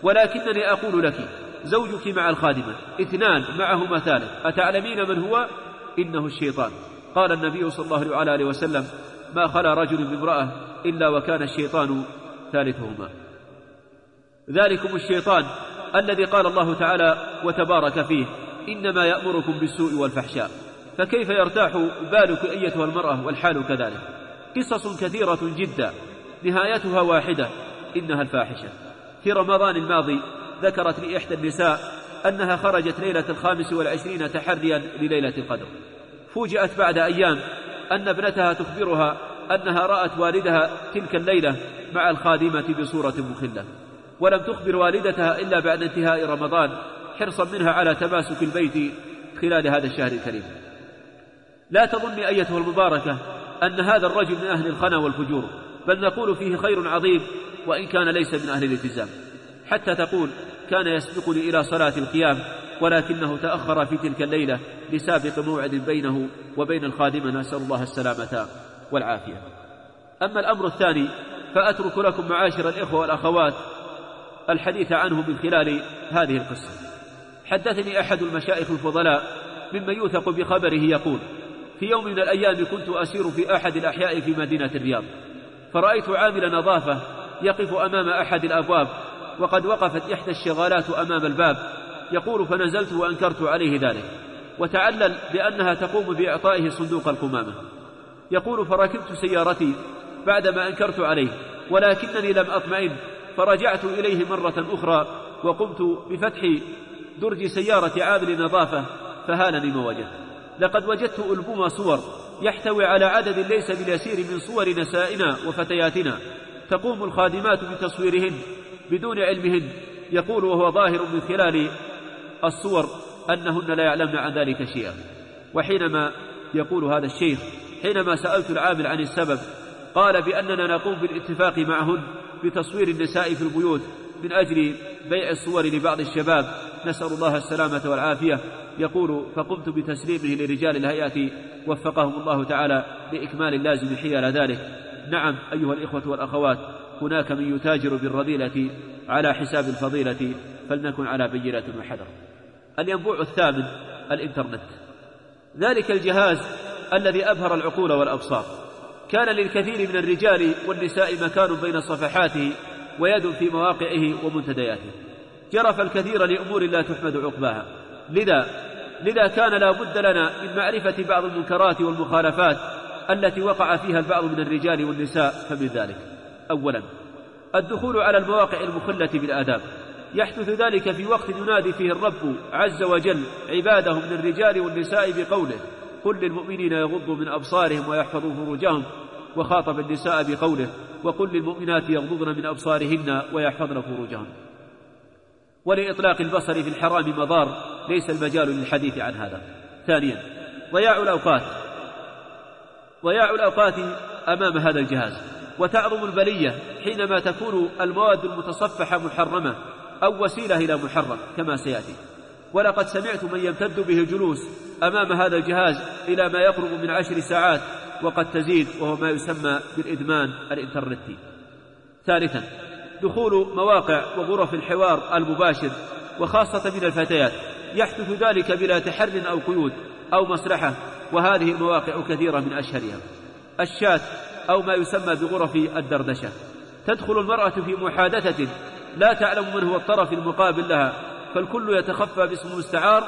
ولكنني أقول لك زوجك مع الخادمة اثنان معهما ثالث أتعلمين من هو؟ إنه الشيطان. قال النبي صلى الله عليه وسلم ما خلا رجل بامرأة إلا وكان الشيطان ثالثهما. ذلكم الشيطان الذي قال الله تعالى وتبارك فيه إنما يأمركم بالسوء والفحشاء. فكيف يرتاح بالك أيتها المرأة والحال كذلك؟ قصص كثيرة جدا نهايتها واحدة إنها الفاحشة. في رمضان الماضي ذكرت لي إحدى النساء أنها خرجت ليلة الخامس والعشرين تحريا لليلة القدر. فوجئت بعد أيام أن ابنتها تخبرها أنها رأت والدها تلك الليلة مع الخادمة بصورة مخلة. ولم تخبر والدتها إلا بعد انتهاء رمضان حرصا منها على تماسك البيت خلال هذا الشهر الكريم. لا تظني أيتها المباركة أن هذا الرجل من أهل الخنا والفجور بل نقول فيه خير عظيم وإن كان ليس من أهل الالتزام. حتى تقول كان يسبقني إلى صلاة القيام ولكنه تأخر في تلك الليلة لسابق موعد بينه وبين الخادمة. نسأل الله السلامة والعافية. أما الأمر الثاني فأترك لكم معاشر الإخوة والأخوات الحديث عنه من خلال هذه القصة. حدثني أحد المشايخ الفضلاء ممن يوثق بخبره يقول في يوم من الأيام كنت أسير في أحد الأحياء في مدينة الرياض فرأيت عامل نظافة يقف أمام أحد الأبواب وقد وقفت إحدى الشغالات أمام الباب. يقول فنزلت وأنكرت عليه ذلك. وتعلل بأنها تقوم بإعطائه صندوق القمامة يقول فركبت سيارتي بعدما أنكرت عليه ولكنني لم أطمئن فرجعت إليه مرة أخرى وقمت بفتح درج سيارة عامل نظافة فهانني ما وجدت. لقد وجدت ألبوم صور يحتوي على عدد ليس باليسير من صور نسائنا وفتياتنا تقوم الخادمات بتصويرهن. بدون علمهن يقول وهو ظاهر من خلال الصور أنهن لا يعلمن عن ذلك شيئا. وحينما يقول هذا الشيخ حينما سألت العامل عن السبب قال بأننا نقوم بالاتفاق معهن بتصوير النساء في البيوت من أجل بيع الصور لبعض الشباب. نسأل الله السلامة والعافية. يقول فقمت بتسليمه لرجال الهيئة وفقهم الله تعالى لإكمال اللازم حيال ذلك. نعم أيها الإخوة والأخوات. هناك من يتاجر بالرذيلة على حساب الفضيلة فلنكن على بينة وحذر. الينبوع الثامن الإنترنت. ذلك الجهاز الذي أبهر العقول والأبصار. كان للكثير من الرجال والنساء مكان بين صفحاته ويد في مواقعه ومنتدياته. جرف الكثير لأمور لا تحمد عقباها. لذا لذا كان لا بد لنا من معرفة بعض المنكرات والمخالفات التي وقع فيها البعض من الرجال والنساء فمن ذلك. أولا. الدخول على المواقع المخلة بالآداب. يحدث ذلك في وقت ينادي فيه الرب عز وجل عباده من الرجال والنساء بقوله قل للمؤمنين يغضوا من أبصارهم ويحفظوا فروجهم وخاطب النساء بقوله وقل للمؤمنات يغضضن من أبصارهن ويحفظن فروجهن ولإطلاق البصر في الحرام مضار ليس المجال للحديث عن هذا. ثانيا ضياع الأوقات. ضياع الأوقات أمام هذا الجهاز. وتعظم البلية حينما تكون المواد المتصفحة محرمة أو وسيلة إلى محرم كما سيأتي. ولقد سمعت من يمتد به الجلوس أمام هذا الجهاز إلى ما يقرب من عشر ساعات وقد تزيد وهو ما يسمى بالإدمان الإنترنتي. ثالثا دخول مواقع وغرف الحوار المباشر وخاصة من الفتيات. يحدث ذلك بلا تحر أو قيود أو مصلحة وهذه المواقع كثيرة من أشهرها. الشات أو ما يسمى بغرف الدردشة. تدخل المرأة في محادثة لا تعلم من هو الطرف المقابل لها فالكل يتخفى باسم مستعار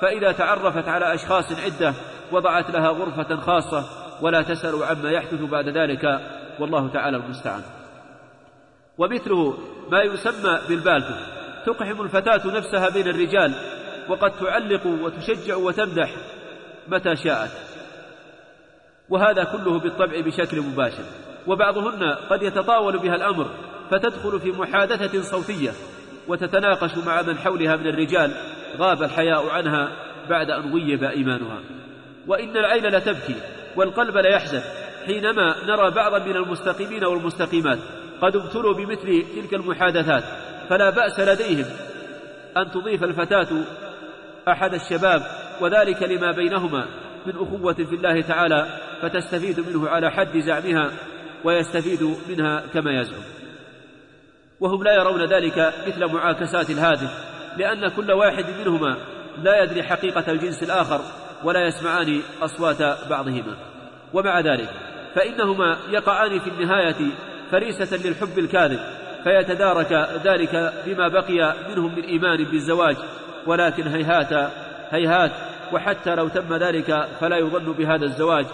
فإذا تعرفت على أشخاص عدة وضعت لها غرفة خاصة ولا تسأل عما يحدث بعد ذلك والله تعالى المستعان. ومثله ما يسمى بالبالتو تقحم الفتاة نفسها بين الرجال وقد تعلق وتشجع وتمدح متى شاءت. وهذا كله بالطبع بشكل مباشر. وبعضهن قد يتطاول بها الأمر فتدخل في محادثة صوتية وتتناقش مع من حولها من الرجال غاب الحياء عنها بعد أن غيب إيمانها. وإن العين لتبكي والقلب ليحزن حينما نرى بعضا من المستقيمين والمستقيمات قد ابتلوا بمثل تلك المحادثات فلا بأس لديهم أن تضيف الفتاة أحد الشباب وذلك لما بينهما اخوه في الله تعالى فتستفيد منه على حد زعمها ويستفيد منها كما يزعم. وهم لا يرون ذلك مثل معاكسات الهاتف لأن كل واحد منهما لا يدري حقيقة الجنس الآخر ولا يسمعان أصوات بعضهما. ومع ذلك فإنهما يقعان في النهاية فريسة للحب الكاذب فيتدارك ذلك بما بقي منهم من إيمان بالزواج ولكن هيهات هيهات وحتى لو تم ذلك فلا يظن بهذا الزواج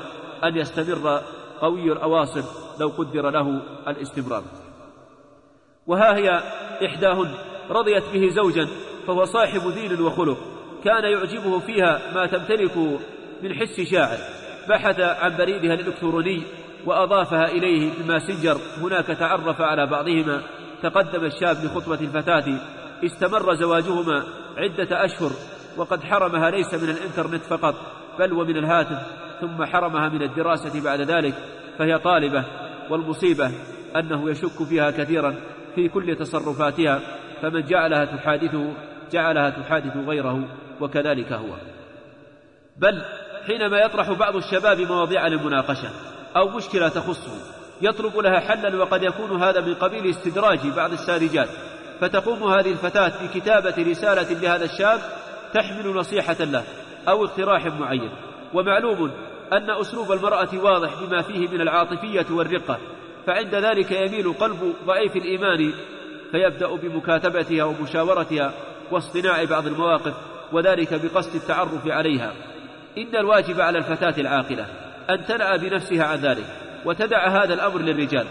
أن يستمر قوي الأواصر لو قدر له الاستمرار. وها هي إحداهن رضيت به زوجا فهو صاحب دين وخلق كان يعجبه فيها ما تمتلكه من حس شاعر بحث عن بريدها الإلكتروني وأضافها إليه بماسنجر هناك تعرف على بعضهما تقدم الشاب لخطبة الفتاة استمر زواجهما عدة أشهر وقد حرمها ليس من الإنترنت فقط بل ومن الهاتف ثم حرمها من الدراسة بعد ذلك فهي طالبة والمصيبة أنه يشك فيها كثيرا في كل تصرفاتها فمن جعلها تحادثه جعلها تحادث غيره وكذلك هو. بل حينما يطرح بعض الشباب مواضيع للمناقشة أو مشكلة تخصه يطلب لها حلا وقد يكون هذا من قبيل استدراج بعض الساذجات فتقوم هذه الفتاة بكتابة رسالة لهذا الشاب تحمل نصيحة له أو اقتراح معين. ومعلوم أن أسلوب المرأة واضح بما فيه من العاطفية والرقة. فعند ذلك يميل قلب ضعيف الإيمان فيبدأ بمكاتبتها ومشاورتها واصطناع بعض المواقف وذلك بقصد التعرف عليها. إن الواجب على الفتاة العاقلة أن تنأى بنفسها عن ذلك وتدع هذا الأمر للرجال.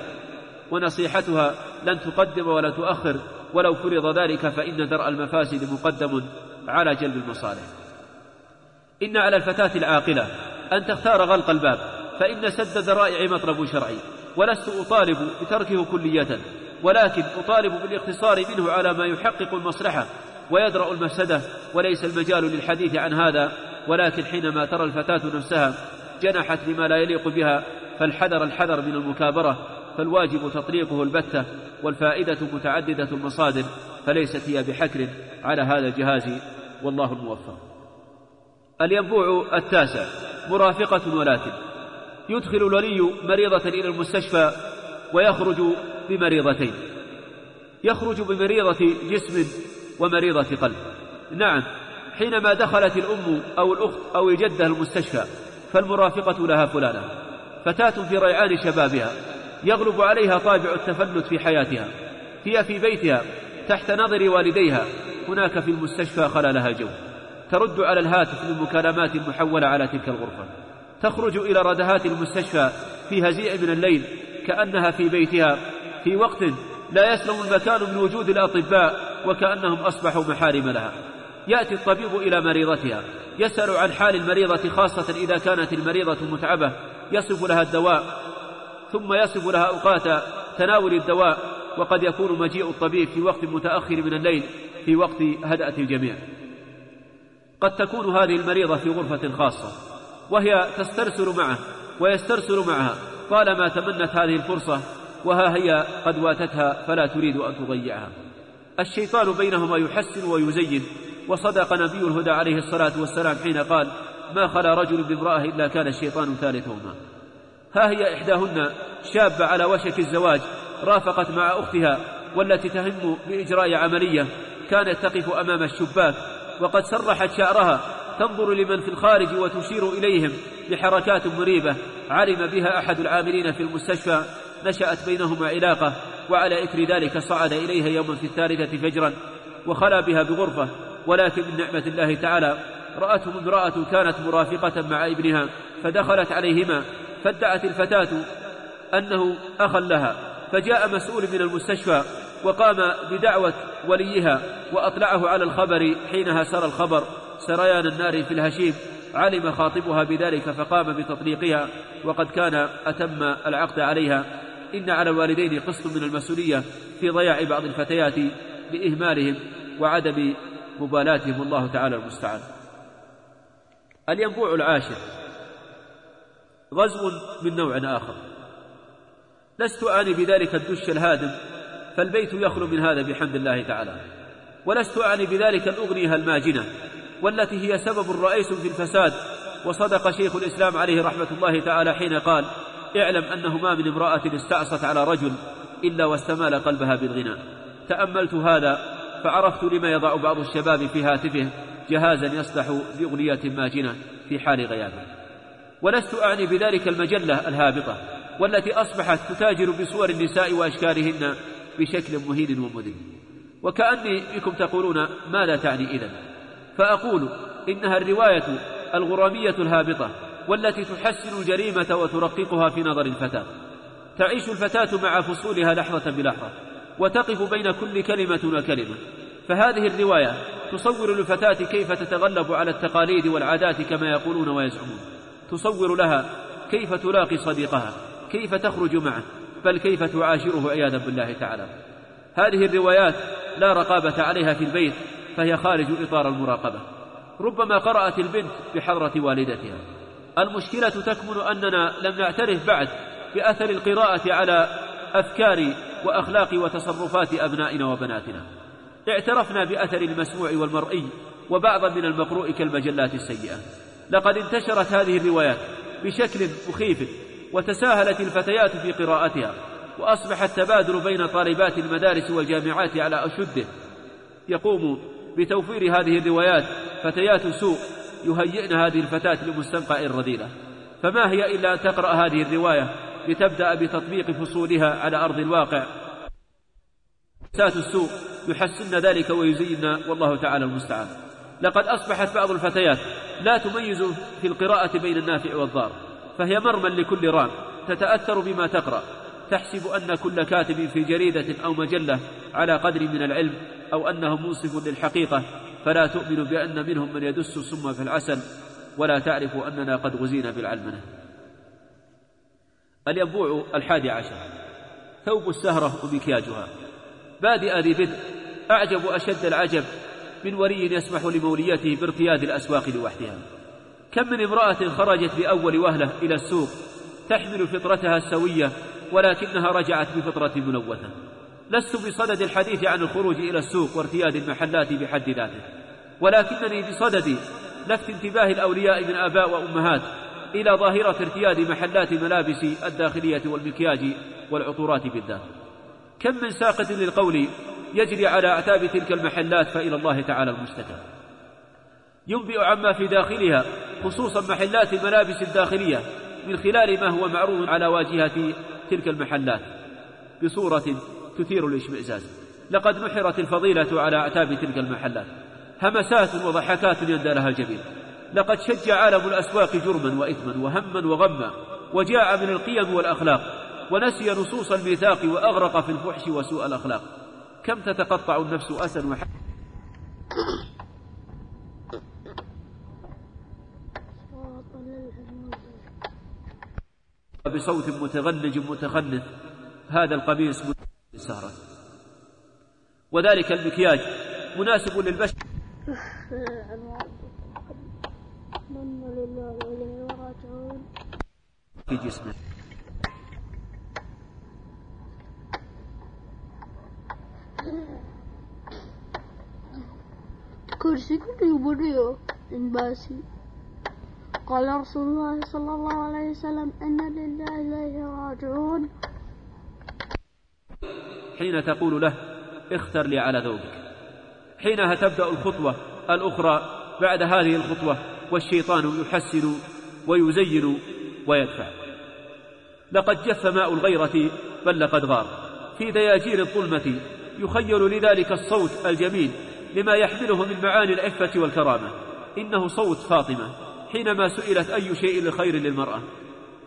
ونصيحتها لن تقدم ولا تؤخر ولو فرض ذلك فإن درء المفاسد مقدم. على جلب المصالح. إن على الفتاة العاقلة أن تختار غلق الباب فإن سد ذرائع مطلب شرعي. ولست أطالب بتركه كلية ولكن أطالب بالاقتصار منه على ما يحقق المصلحة ويدرأ المفسدة وليس المجال للحديث عن هذا. ولكن حينما ترى الفتاة نفسها جنحت لما لا يليق بها فالحذر الحذر من المكابرة فالواجب تطليقه البتة والفائدة متعددة المصادر فليست هي بحكر على هذا الجهاز. والله الموفق. الينبوع التاسع مرافقة ولكن يدخل الولي مريضة إلى المستشفى ويخرج بمريضتين. يخرج بمريضة جسم ومريضة قلب. نعم حينما دخلت الأم أو الأخت أو الجده المستشفى فالمرافقة لها فلانة. فتاة في ريعان شبابها. يغلب عليها طابع التفلت في حياتها. هي في بيتها تحت نظر والديها. هناك في المستشفى خلا لها جو. ترد على الهاتف من مكالمات محولة على تلك الغرفة. تخرج إلى ردهات المستشفى في هزيع من الليل كأنها في بيتها. في وقت لا يسلم المكان من وجود الأطباء وكأنهم أصبحوا محارم لها. يأتي الطبيب إلى مريضتها. يسأل عن حال المريضة خاصة إذا كانت المريضة متعبة. يصف لها الدواء ثم يصف لها أوقات تناول الدواء. وقد يكون مجيء الطبيب في وقت متأخر من الليل. في وقت هدأة الجميع. قد تكون هذه المريضة في غرفة خاصة وهي تسترسل معه ويسترسل معها. طالما تمنت هذه الفرصة وها هي قد واتتها فلا تريد أن تضيعها. الشيطان بينهما يحسن ويزين وصدق نبي الهدى عليه الصلاة والسلام حين قال ما خلا رجل بامرأة إلا كان الشيطان ثالثهما. ها هي إحداهن شابة على وشك الزواج رافقت مع أختها والتي تهم بإجراء عملية كانت تقف أمام الشباك وقد سرحت شعرها تنظر لمن في الخارج وتشير إليهم بحركات مريبة. علم بها أحد العاملين في المستشفى نشأت بينهما علاقة وعلى إثر ذلك صعد إليها يوما في الثالثة فجرا وخلا بها بغرفة. ولكن من نعمة الله تعالى رأتهم امرأة كانت مرافقة مع ابنها فدخلت عليهما فادعت الفتاة أنه أخا لها. فجاء مسؤول من المستشفى وقام بدعوة وليها وأطلعه على الخبر حينها سرى الخبر سريان النار في الهشيم علم خاطبها بذلك فقام بتطليقها وقد كان أتم العقد عليها. إن على الوالدين قسط من المسؤولية في ضياع بعض الفتيات لإهمالهم وعدم مبالاتهم الله تعالى المستعان. الينبوع العاشر. غزو من نوع آخر. لست أعني بذلك الدش الهادم فالبيت يخلو من هذا بحمد الله تعالى. ولست أعني بذلك الأغنية الماجنة والتي هي سبب رئيس في الفساد. وصدق شيخ الإسلام عليه رحمة الله تعالى حين قال اعلم أنه ما من امرأة استعصت على رجل إلا واستمال قلبها بالغنى. تأملت هذا فعرفت لما يضع بعض الشباب في هاتفه جهازا يصلح بأغنية ماجنة في حال غيابه. ولست أعني بذلك المجلة الهابطة والتي أصبحت تتاجر بصور النساء وأشكالهن بشكل مهين ومذل. وكأني بكم تقولون ماذا تعني إذن. فأقول إنها الرواية الغرامية الهابطة والتي تحسن الجريمة وترققها في نظر الفتاة. تعيش الفتاة مع فصولها لحظة بلحظة وتقف بين كل كلمة وكلمة. فهذه الرواية تصور للفتاة كيف تتغلب على التقاليد والعادات كما يقولون ويزعمون. تصور لها كيف تلاقي صديقها كيف تخرج معه بل كيف تعاشره عياذا بالله تعالى. هذه الروايات لا رقابة عليها في البيت فهي خارج إطار المراقبة. ربما قرأت البنت بحضرة والدتها. المشكلة تكمن أننا لم نعترف بعد بأثر القراءة على أفكار وأخلاق وتصرفات أبنائنا وبناتنا. اعترفنا بأثر المسموع والمرئي وبعضا من المقروء كالمجلات السيئة. لقد انتشرت هذه الروايات بشكل مخيف وتساهلت الفتيات في قراءتها وأصبح التبادل بين طالبات المدارس والجامعات على أشده. يقوم بتوفير هذه الروايات فتيات سوء يهيئن هذه الفتاة لمستنقع رذيلة. فما هي إلا أن تقرأ هذه الرواية لتبدأ بتطبيق فصولها على أرض الواقع. فتاة السوء يحسن ذلك ويزين والله تعالى المستعان. لقد أصبحت بعض الفتيات لا تميز في القراءة بين النافع والضار. فهي مرمى لكل رام تتأثر بما تقرأ. تحسب أن كل كاتب في جريدة أو مجلة على قدر من العلم أو أنه منصف للحقيقة فلا تؤمن بأن منهم من يدس السم في العسل ولا تعرف أننا قد غزينا بالعلمنة. الينبوع الحادي عشر. ثوب السهرة ومكياجها. بادئ ذي بدء أعجب أشد العجب من ولي يسمح لموليته بارتياد الأسواق لوحدها. كم من امرأة خرجت بأول وهلة إلى السوق تحمل فطرتها السوية ولكنها رجعت بفطرة ملوثة لست بصدد الحديث عن الخروج إلى السوق وارتياد المحلات بحد ذاته ولكنني بصدد لفت انتباه الأولياء من آباء وأمهات إلى ظاهرة ارتياد محلات ملابس الداخلية والمكياج والعطورات بالذات. كم من ساقط للقول يجري على أعتاب تلك المحلات فإلى الله تعالى المشتكى ينبئ عما في داخلها خصوصا محلات الملابس الداخلية من خلال ما هو معروض على واجهة تلك المحلات. بصورة تثير الاشمئزاز. لقد نحرت الفضيلة على أعتاب تلك المحلات. همسات وضحكات يندى لها الجبين. لقد شج عالم الأسواق جرما وإثما وهما وغما وجاع من القيم والأخلاق ونسي نصوص الميثاق وأغرق في الفحش وسوء الأخلاق. كم تتقطع النفس أسا وح... بصوت متغلج متخنث هذا القميص للسهرة وذلك المكياج مناسب للبشر. في جسمه. kursiku diuburiyo inbasi قال رسول الله صلى الله عليه وسلم إن لله إليه راجعون. حين تقول له اختر لي على ذوقك حينها تبدأ الخطوة الأخرى بعد هذه الخطوة والشيطان يحسن ويزين ويدفع. لقد جف ماء الغيرة بل لقد غار. في دياجير الظلمة يخيل لذلك الصوت الجميل لما يحمله من معاني العفة والكرامة. إنه صوت فاطمة. حينما سئلت أي شيء لخير للمرأة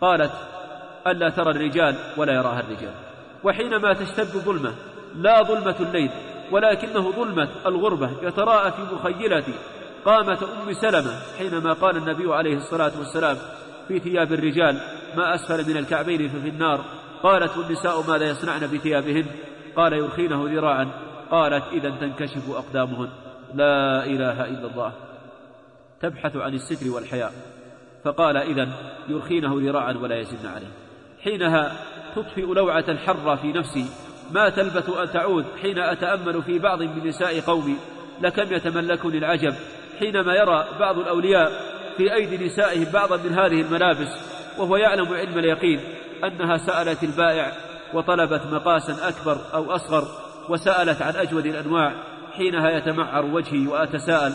قالت ألا ترى الرجال ولا يراها الرجال. وحينما تشتد ظلمة لا ظلمة الليل ولكنه ظلمة الغربة يتراءى في مخيلة قامة أم سلمة حينما قال النبي عليه الصلاة والسلام في ثياب الرجال ما أسفل من الكعبين ففي النار. قالت والنساء ماذا يصنعن بثيابهن قال يرخينه ذراعا. قالت إذا تنكشف أقدامهن. لا إله إلا الله. تبحث عن الستر والحياء. فقال إذا يرخينه ذراعا ولا يزدن عليه. حينها تطفئ لوعة الحرة في نفسي. ما تلبث أن تعود حين أتأمل في بعض من نساء قومي. لكم يتملكني العجب حينما يرى بعض الأولياء في أيدي نسائهم بعضا من هذه الملابس وهو يعلم علم اليقين أنها سألت البائع وطلبت مقاسا أكبر أو أصغر وسألت عن أجود الأنواع حينها يتمعر وجهي وأتساءل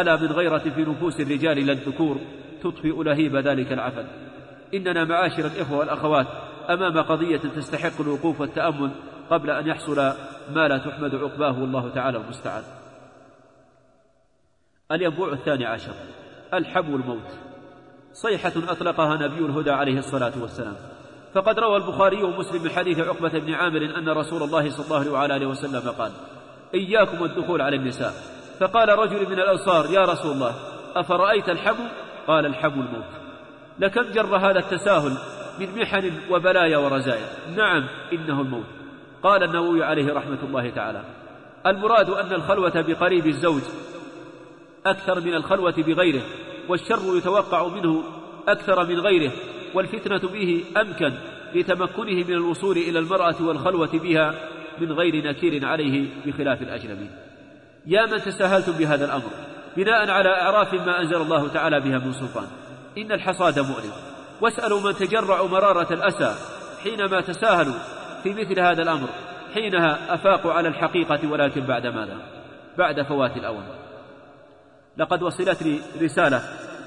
ألا من غيرة في نفوس الرجال لا الذكور تطفئ لهيب ذلك العفن. إننا معاشر الإخوة والأخوات أمام قضية تستحق الوقوف والتأمل قبل أن يحصل ما لا تحمد عقباه والله تعالى المستعان. الينبوع الثاني عشر. الحب والموت صيحة أطلقها نبي الهدى عليه الصلاة والسلام. فقد روى البخاري ومسلم من حديث عقبة بن عامر أن رسول الله صلى الله عليه وسلم قال إياكم الدخول على النساء. فقال رجل من الأنصار يا رسول الله أفرأيت الحم قال الحم الموت. لكم جر هذا التساهل من محن وبلايا ورزايا؟ نعم إنه الموت. قال النووي عليه رحمة الله تعالى المراد أن الخلوة بقريب الزوج أكثر من الخلوة بغيره والشر يتوقع منه أكثر من غيره والفتنة به أمكن لتمكنه من الوصول إلى المرأة والخلوة بها من غير نكير عليه بخلاف الأجنبي. يا من تساهلتم بهذا الأمر بناء على أعراف ما أنزل الله تعالى بها من سلطان. إن الحصاد مؤلم. واسألوا من تجرعوا مرارة الأسى حينما تساهلوا في مثل هذا الأمر حينها أفاقوا على الحقيقة ولكن بعد ماذا؟ بعد فوات الأوان. لقد وصلت لي رسالة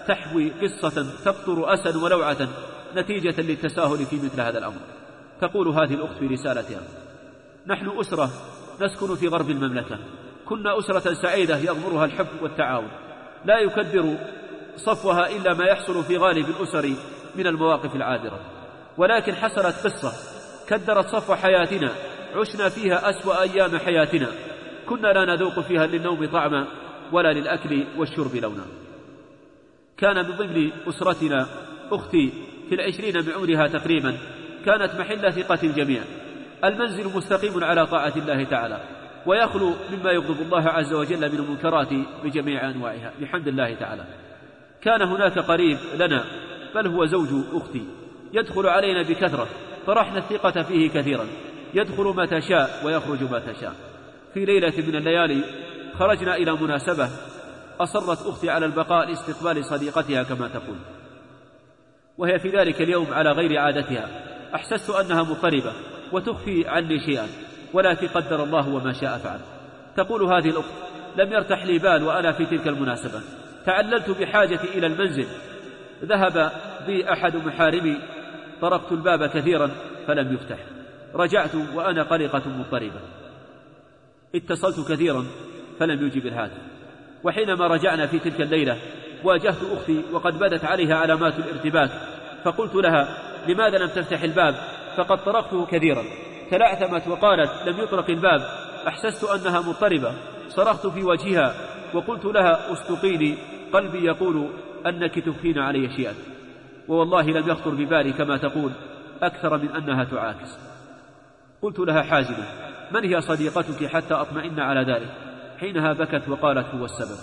تحوي قصة تقطر أسا ولوعة نتيجة للتساهل في مثل هذا الأمر. تقول هذه الأخت في رسالتها نحن أسرة نسكن في غرب المملكة. كنا أسرة سعيدة يغمرها الحب والتعاون. لا يكدر صفوها إلا ما يحصل في غالب الأسر من المواقف العابرة. ولكن حصلت قصة. كدرت صفو حياتنا. عشنا فيها أسوأ أيام حياتنا. كنا لا نذوق فيها للنوم طعما ولا للأكل والشرب لونا. كان من ضمن أسرتنا أختي في العشرين من عمرها تقريبا. كانت محل ثقة الجميع. المنزل مستقيم على طاعة الله تعالى. ويخلو مما يغضب الله عز وجل من المنكرات بجميع أنواعها. بحمد الله تعالى. كان هناك قريب لنا بل هو زوج أختي. يدخل علينا بكثرة طرحنا الثقة فيه كثيرا. يدخل متى شاء ويخرج متى شاء في ليلة من الليالي خرجنا إلى مناسبة أصرت أختي على البقاء لاستقبال صديقتها كما تقول. وهي في ذلك اليوم على غير عادتها. أحسست أنها مضطربة وتخفي عني شيئا. ولكن قدر الله وما شاء فعل. تقول هذه الأخت لم يرتح لي بال وأنا في تلك المناسبة. تعللت بحاجتي إلى المنزل. ذهب بي أحد محارمي طرقت الباب كثيرا فلم يفتح. رجعت وأنا قلقة مضطربة. اتصلت كثيرا فلم يجب الهاتف. وحينما رجعنا في تلك الليلة واجهت أختي وقد بدت عليها علامات الارتباك. فقلت لها لماذا لم تفتح الباب؟ فقد طرقته كثيرا. تلعثمت وقالت لم يطرق الباب أحسست أنها مضطربة صرخت في وجهها وقلت لها أصدقيني قلبي يقول أنك تخفين علي شيئا ووالله لم يخطر ببالي كما تقول أكثر من أنها تعاكس. قلت لها حازمة من هي صديقتك حتى أطمئن على ذلك؟ حينها بكت وقالت هو السبب.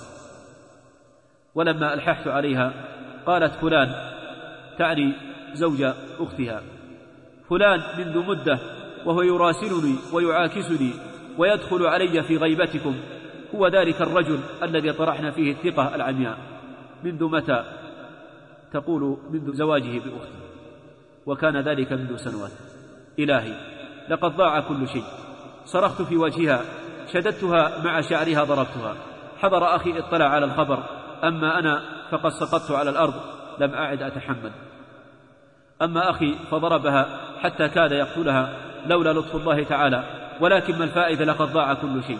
ولما ألححت عليها قالت فلان تعني زوج أختها فلان منذ مدة وهو يراسلني ويعاكسني ويدخل علي في غيبتكم. هو ذلك الرجل الذي طرحنا فيه الثقة العمياء. منذ متى؟ تقول منذ زواجه بأختي وكان ذلك منذ سنوات. إلهي لقد ضاع كل شيء. صرخت في وجهها شددتها مع شعرها ضربتها. حضر أخي اطلع على الخبر. أما أنا فقد سقطت على الأرض. لم أعد أتحمل. أما أخي فضربها حتى كاد يقتلها. لولا لطف الله تعالى. ولكن ما الفائدة لقد ضاع كل شيء.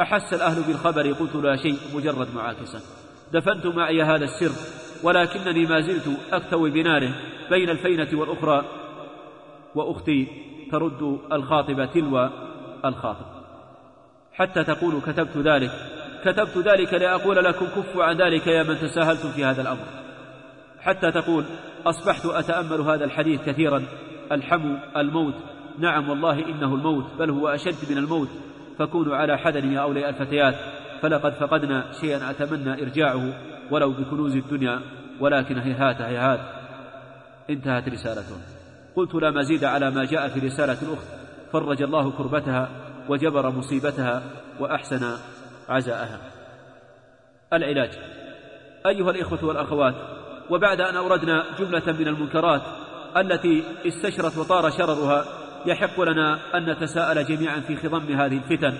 أحس الأهل بالخبر قلت لا شيء مجرد معاكسة. دفنت معي هذا السر ولكنني ما زلت أكتوي بناره بين الفينة والأخرى وأختي ترد الخاطب تلو الخاطب. حتى تقول كتبت ذلك كتبت ذلك لأقول لكم كفوا عن ذلك يا من تساهلتم في هذا الأمر. حتى تقول أصبحت أتأمل هذا الحديث كثيرا الحم الموت نعم والله إنه الموت بل هو أشد من الموت. فكونوا على حذر يا أولياء الفتيات. فلقد فقدنا شيئا أتمنى إرجاعه ولو بكنوز الدنيا. ولكن هيهات هيهات. انتهت رسالته. قلت لا مزيد على ما جاء في رسالة الأخت فرج الله كربتها وجبر مصيبتها وأحسن عزاءها. العلاج. أيها الإخوة والأخوات وبعد أن أوردنا جملة من المنكرات التي استشرت وطار شررها يحق لنا أن نتساءل جميعا في خضم هذه الفتن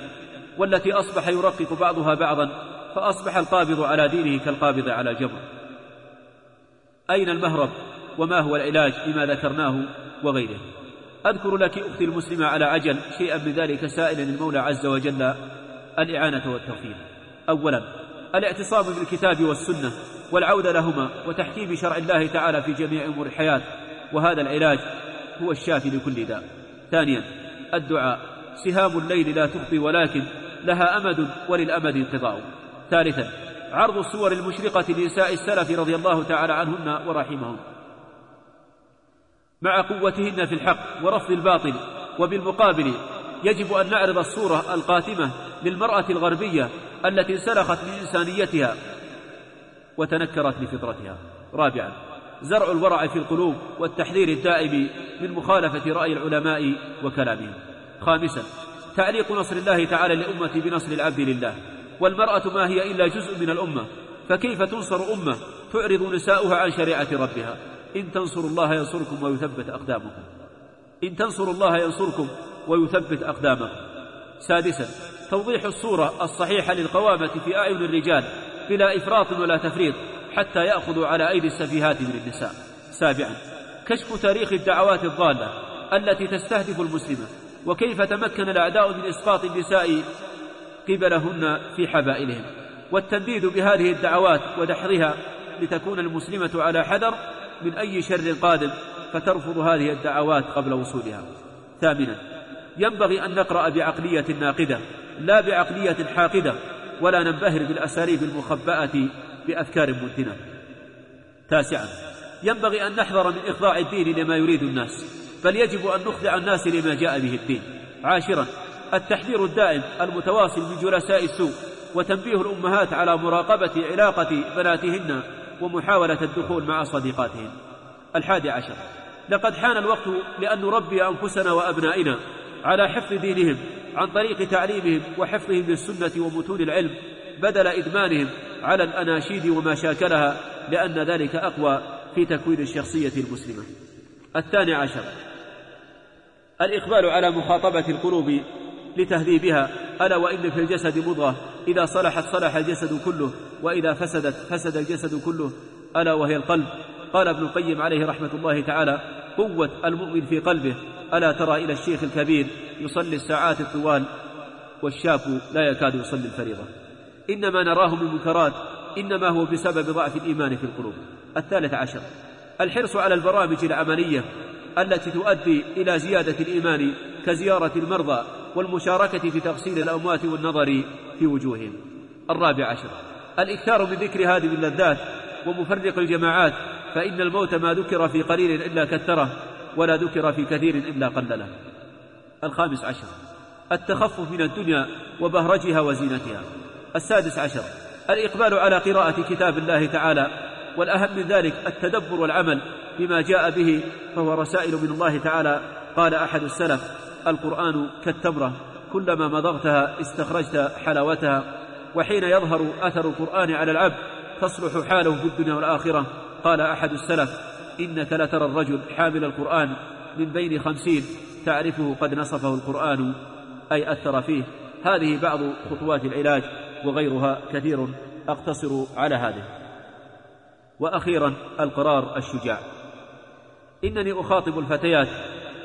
والتي أصبح يرقق بعضها بعضا فأصبح القابض على دينه كالقابض على جبر. أين المهرب؟ وما هو العلاج لما ذكرناه وغيره؟ أذكر لك أختي المسلمة على عجل شيئا من ذلك سائلا المولى عز وجل الإعانة والتوفيق. أولا الاعتصام بالكتاب والسنة والعودة لهما وتحكيم شرع الله تعالى في جميع أمور الحياة وهذا العلاج هو الشافي لكل داء. ثانيا الدعاء. سهام الليل لا تخفي ولكن لها أمد وللأمد انقضاء. ثالثا عرض الصور المشرقة لنساء السلف رضي الله تعالى عنهن ورحمهن مع قوتهن في الحق ورفض الباطل وبالمقابل يجب أن نعرض الصورة القاتمة للمرأة الغربية التي انسلخت من إنسانيتها وتنكرت لفطرتها. رابعا زرع الورع في القلوب والتحذير الدائم من مخالفة رأي العلماء وكلامهم. خامسا تعليق نصر الله تعالى للأمة بنصر العبد لله. والمرأة ما هي إلا جزء من الأمة فكيف تنصر أمة تعرض نساؤها عن شريعة ربها؟ إن تنصروا الله ينصركم ويثبت أقدامكم. إن تنصروا الله ينصركم ويثبت أقدامكم. سادسا توضيح الصورة الصحيحة للقوامة في أعين الرجال بلا إفراط ولا تفريط. حتى يأخذوا على أيدي السفيهات من النساء. سابعا كشف تاريخ الدعوات الضالة التي تستهدف المسلمة وكيف تمكن الأعداء من إسقاط النساء قبلهن في حبائلهم. والتنديد بهذه الدعوات ودحرها لتكون المسلمة على حذر من أي شر قادم فترفض هذه الدعوات قبل وصولها. ثامنا ينبغي أن نقرأ بعقلية ناقدة لا بعقلية حاقدة ولا ننبهر بالأساليب المخبأة بأفكار منتنة تاسعا ينبغي أن نحذر من إخضاع الدين لما يريد الناس بل يجب أن نخضع الناس لما جاء به الدين. عاشرا التحذير الدائم المتواصل من جلساء السوء وتنبيه الأمهات على مراقبة علاقة بناتهن ومحاولة الدخول مع صديقاتهن. الحادي عشر لقد حان الوقت لأن نربي أنفسنا وأبنائنا على حفظ دينهم عن طريق تعليمهم وحفظهم للسنة ومتون العلم بدل إدمانهم على الأناشيد وما شاكلها لأن ذلك أقوى في تكوين الشخصية المسلمة. الثاني عشر. الإقبال على مخاطبة القلوب لتهذيبها. ألا وإن في الجسد مضغة. إذا صلحت صلح الجسد كله وإذا فسدت فسد الجسد كله. ألا وهي القلب. قال ابن القيم عليه رحمة الله تعالى قوة المؤمن في قلبه. ألا ترى إلى الشيخ الكبير يصلي الساعات الطوال والشاب لا يكاد يصلي الفريضة. إنما نراه من منكرات إنما هو بسبب ضعف الإيمان في القلوب. الثالث عشر الحرص على البرامج العملية التي تؤدي إلى زيادة الإيمان كزيارة المرضى والمشاركة في تغسيل الأموات والنظر في وجوههم. الرابع عشر الإكثار من ذكر هذه اللذات ومفرق الجماعات فإن الموت ما ذكر في قليل إلا كثره ولا ذكر في كثير إلا قلله. الخامس عشر التخفف من الدنيا وبهرجها وزينتها. السادس عشر. الإقبال على قراءة كتاب الله تعالى والأهم من ذلك التدبر والعمل بما جاء به فهو رسائل من الله تعالى. قال أحد السلف القرآن كالتمرة كلما مضغتها استخرجت حلاوتها. وحين يظهر أثر القرآن على العبد تصلح حاله في الدنيا والآخرة. قال أحد السلف إنك لترى الرجل حامل القرآن من بين خمسين تعرفه قد نصفه القرآن أي أثر فيه. هذه بعض خطوات العلاج. وغيرها كثير أقتصر على هذه. وأخيرا القرار الشجاع. إنني أخاطب الفتيات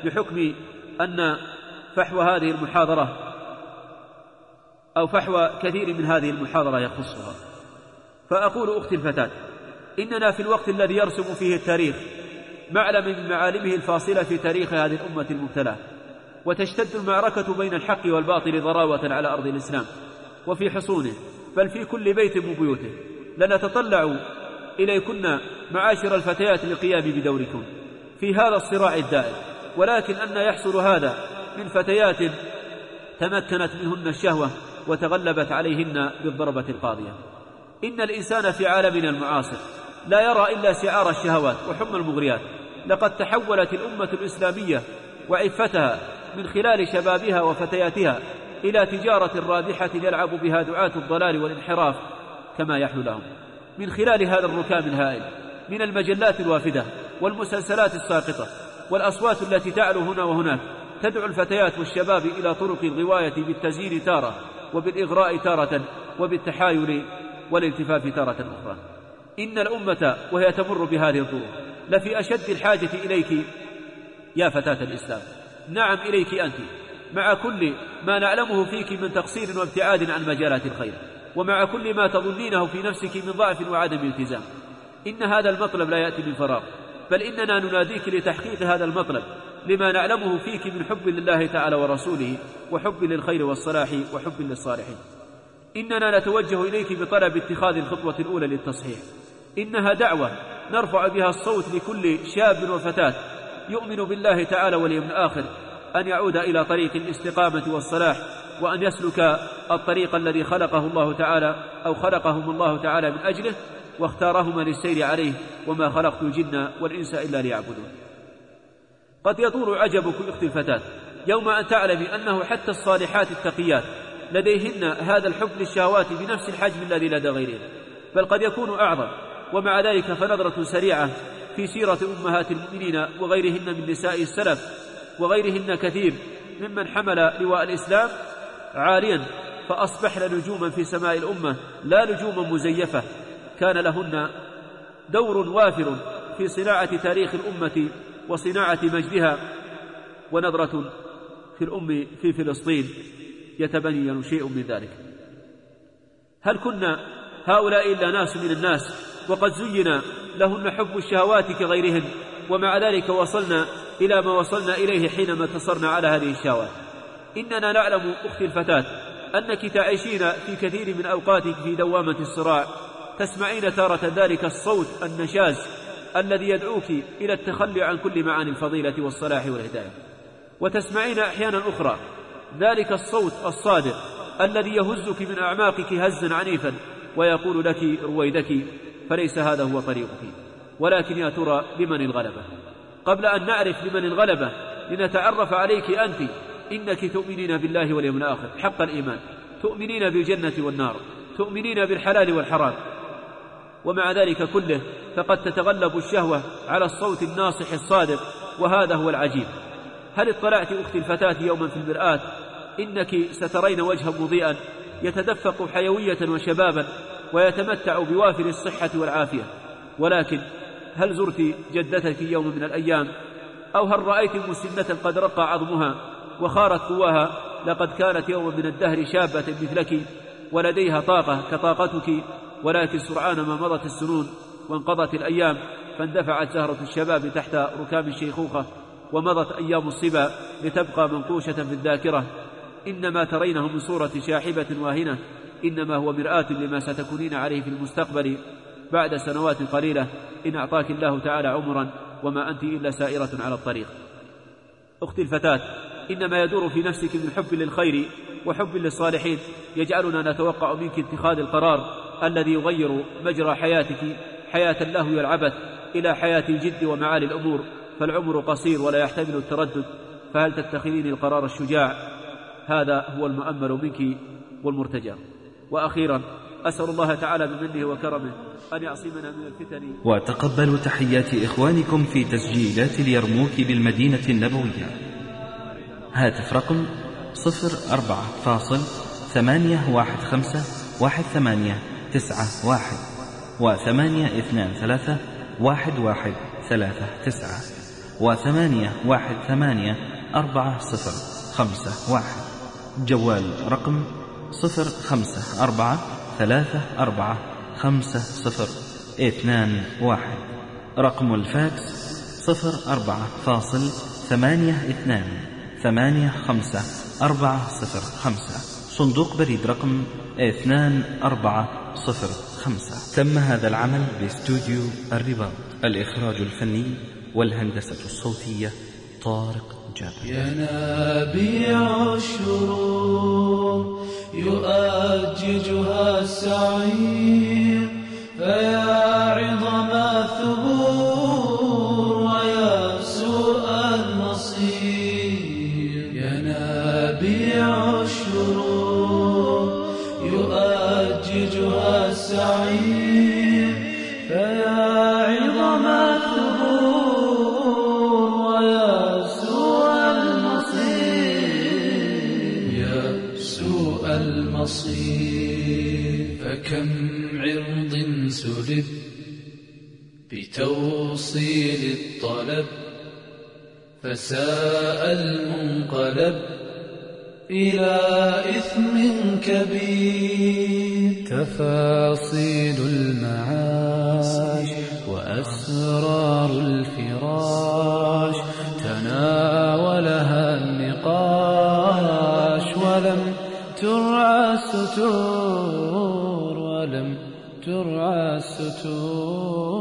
بحكم أن فحوى هذه المحاضرة أو فحوى كثير من هذه المحاضرة يخصها. فأقول أختي الفتاة إننا في الوقت الذي يرسم فيه التاريخ معلم من معالمه الفاصلة في تاريخ هذه الأمة المبتلاه وتشتد المعركة بين الحق والباطل ضراوة على أرض الإسلام. وفي حصونه بل في كل بيت من بيوته. لنتطلع إليكن معاشر الفتيات للقيام بدوركم. في هذا الصراع الدائم. ولكن أن يحصل هذا من فتيات تمكنت منهن الشهوة وتغلبت عليهن بالضربة القاضية. إن الإنسان في عالمنا المعاصر لا يرى إلا سعار الشهوات وحمى المغريات. لقد تحولت الأمة الإسلامية وعفتها من خلال شبابها وفتياتها إلى تجارة رابحه يلعب بها دعاة الضلال والانحراف كما يحلو لهم. من خلال هذا الركام الهائل من المجلات الوافدة والمسلسلات الساقطة والأصوات التي تعلو هنا وهناك تدعو الفتيات والشباب إلى طرق الغواية بالتزيين تارة وبالإغراء تارة وبالتحايل والالتفاف تارة أخرى. إن الأمة وهي تمر بهذه الظروف لفي أشد الحاجة إليك يا فتاة الإسلام. نعم إليك أنت. مع كل ما نعلمه فيك من تقصير وابتعاد عن مجالات الخير ومع كل ما تظنينه في نفسك من ضعف وعدم التزام. إن هذا المطلب لا يأتي من فراغ بل إننا نناديك لتحقيق هذا المطلب لما نعلمه فيك من حب لله تعالى ورسوله وحب للخير والصلاح وحب للصالحين. إننا نتوجه إليك بطلب اتخاذ الخطوة الأولى للتصحيح. إنها دعوة نرفع بها الصوت لكل شاب وفتاة يؤمن بالله تعالى واليوم الآخر أن يعود إلى طريق الاستقامة والصلاح وأن يسلك الطريق الذي خلقه الله تعالى أو خلقهم الله تعالى من أجله واختارهما للسير عليه وما خلقت الجن والإنس إلا ليعبدون. قد يطول عجبك أختي الفتاة يوم أن تعلمي أنه حتى الصالحات التقيات لديهن هذا الحب للشهوات بنفس الحجم الذي لدى غيرهن بل قد يكون أعظم ومع ذلك فنظرة سريعة في سيرة أمهات المؤمنين وغيرهن من نساء السلف وغيرهن كثير ممن حمل لواء الإسلام عاليا فأصبحن نجوما في سماء الأمة لا نجوما مزيفة. كان لهن دور وافر في صناعة تاريخ الأمة وصناعة مجدها ونظرة في الأم في فلسطين. يتبين شيء من ذلك. هل كنا هؤلاء إلا ناس من الناس وقد زين لهن حب الشهوات كغيرهن ومع ذلك وصلنا إلى ما وصلنا إليه حينما انتصرنا على هذه الشهوات إننا نعلم أختي الفتاة انك تعيشين في كثير من اوقاتك في دوامة الصراع تسمعين تارة ذلك الصوت النشاز الذي يدعوك إلى التخلي عن كل معاني الفضيلة والصلاح والهداية. وتسمعين أحيانا أخرى ذلك الصوت الصادق الذي يهزك من أعماقك هزا عنيفا ويقول لك رويدك فليس هذا هو طريقك. ولكن يا ترى لمن الغلبة؟ قبل أن نعرف لمن الغلبه لنتعرف عليك أنت. إنك تؤمنين بالله واليوم الآخر حق الإيمان. تؤمنين بالجنة والنار. تؤمنين بالحلال والحرام. ومع ذلك كله فقد تتغلب الشهوة على الصوت الناصح الصادق وهذا هو العجيب. هل اطلعت أختي الفتاة يوما في المرآة؟ إنك سترين وجها مضيئا يتدفق حيوية وشبابا ويتمتع بوافر الصحة والعافية. ولكن هل زرت جدتك يوم من الأيام؟ أو هل رأيت مسنة قد رقى عظمها وخارت قواها؟ لقد كانت يوما من الدهر شابة مثلك ولديها طاقة كطاقتك ولكن سرعان ما مضت السنون وانقضت الأيام فاندفعت زهرة الشباب تحت ركام الشيخوخه ومضت أيام الصبا لتبقى منقوشة في الذاكرة. إنما ترينه من صورة شاحبة واهنة إنما هو مرآة لما ستكونين عليه في المستقبل. بعد سنوات قليلة إن أعطاك الله تعالى عمرا وما أنت إلا سائرة على الطريق. أختي الفتاة إنما يدور في نفسك من حب للخير وحب للصالحين يجعلنا نتوقع منك اتخاذ القرار الذي يغير مجرى حياتك حياة اللهو والعبث إلى حياة الجد ومعالي الأمور فالعمر قصير ولا يحتمل التردد فهل تتخذين القرار الشجاع؟ هذا هو المؤمل منك والمرتجى. وأخيرا أسأل الله تعالى بمنه وكرمه أن يعصمنا من الفتن. وتقبلوا تحيات إخوانكم في تسجيلات اليرموك بالمدينة النبوية. هاتف رقم صفر أربعة فاصل ثمانية واحد خمسة واحد ثمانية تسعة واحد وثمانية اثنان ثلاثة واحد واحد ثلاثة تسعة وثمانية واحد ثمانية أربعة صفر خمسة واحد. جوال رقم صفر خمسة أربعة ثلاثة أربعة خمسة صفر اثنان واحد. رقم الفاكس صفر أربعة فاصل ثمانية اثنان ثمانية خمسة أربعة صفر خمسة. صندوق بريد رقم اثنان أربعة صفر خمسة. تم هذا العمل باستوديو الرباط. الإخراج الفني والهندسة الصوتية طارق جابر. ينابيع الشرور يؤججها السعير فيا عظم فساء المنقلب إلى إثم كبير. تفاصيل المعاش وأسرار الفراش تناولها النقاش ولم ترع الستور ولم ترع الستور.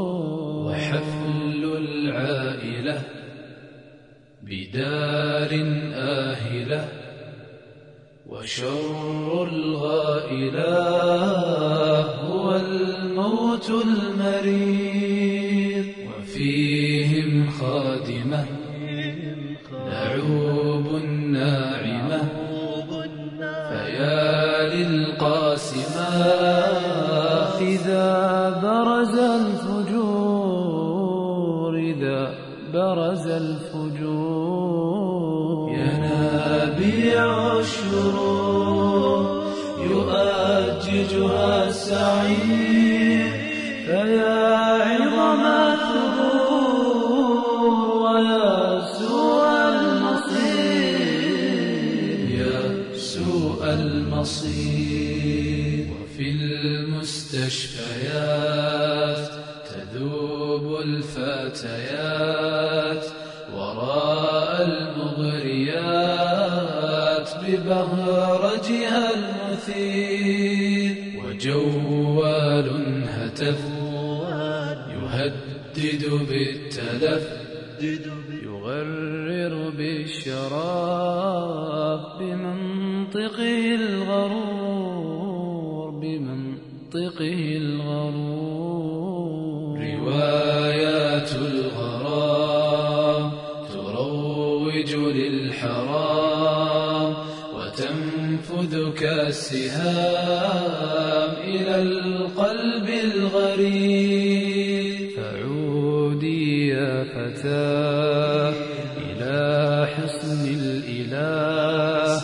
بدار آهلة وشر الغائلة هو الموت المريض. يؤججها السعير فيا عظم الثبور ويا سوء المصير. يا سوء المصير. وفي المستشفيات تذوب الفتيات. وراء المغريات ببهرجها المثير. وجوال هتف يهدد بالتلف يغرر بالشراب بمنطقه الغرور بمنطقه الغرور. روايات الغرام تروج للحرام وتنفذ كالسهام القلب الغريب. فعودي يا فتاة إلى حصن الإله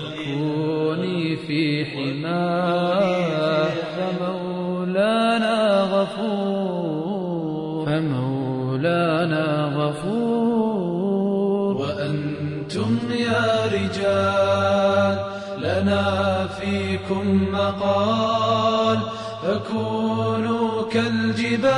وكوني في حماة فمولانا غفور. فمولانا غفور. وأنتم يا رجال لنا فيكم مقال فكونوا كالجبال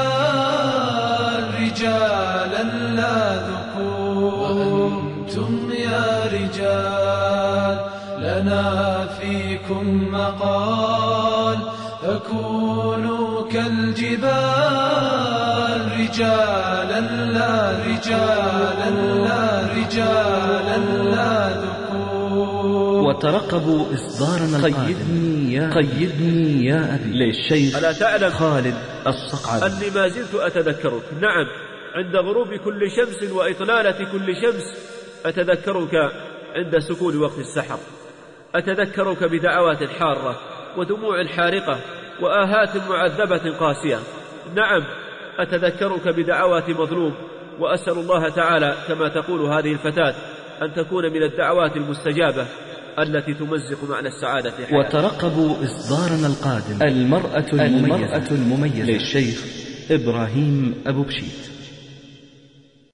رجالا لا ذكور وأنتم يا رجال لنا فيكم مقال. فكونوا كالجبال رجالا لا رجالا لا ذكور وترقبوا إصدارنا قيدني يا قيدني يا أبي للشيخ ألا تعلم؟ خالد الصقعبي أني ما زلت أتذكرك. نعم عند غروب كل شمس وإطلالة كل شمس أتذكرك عند سكون وقت السحر. أتذكرك بدعوات حارة ودموع حارقة وآهات معذبة قاسية. نعم أتذكرك بدعوات مظلوم وأسأل الله تعالى كما تقول هذه الفتاة أن تكون من الدعوات المستجابة. التي تمزق معنى السعادة في حياتك. وترقبوا إصدارنا القادم المرأة المميزة, المرأة المميزة. للشيخ إبراهيم أبو بشيت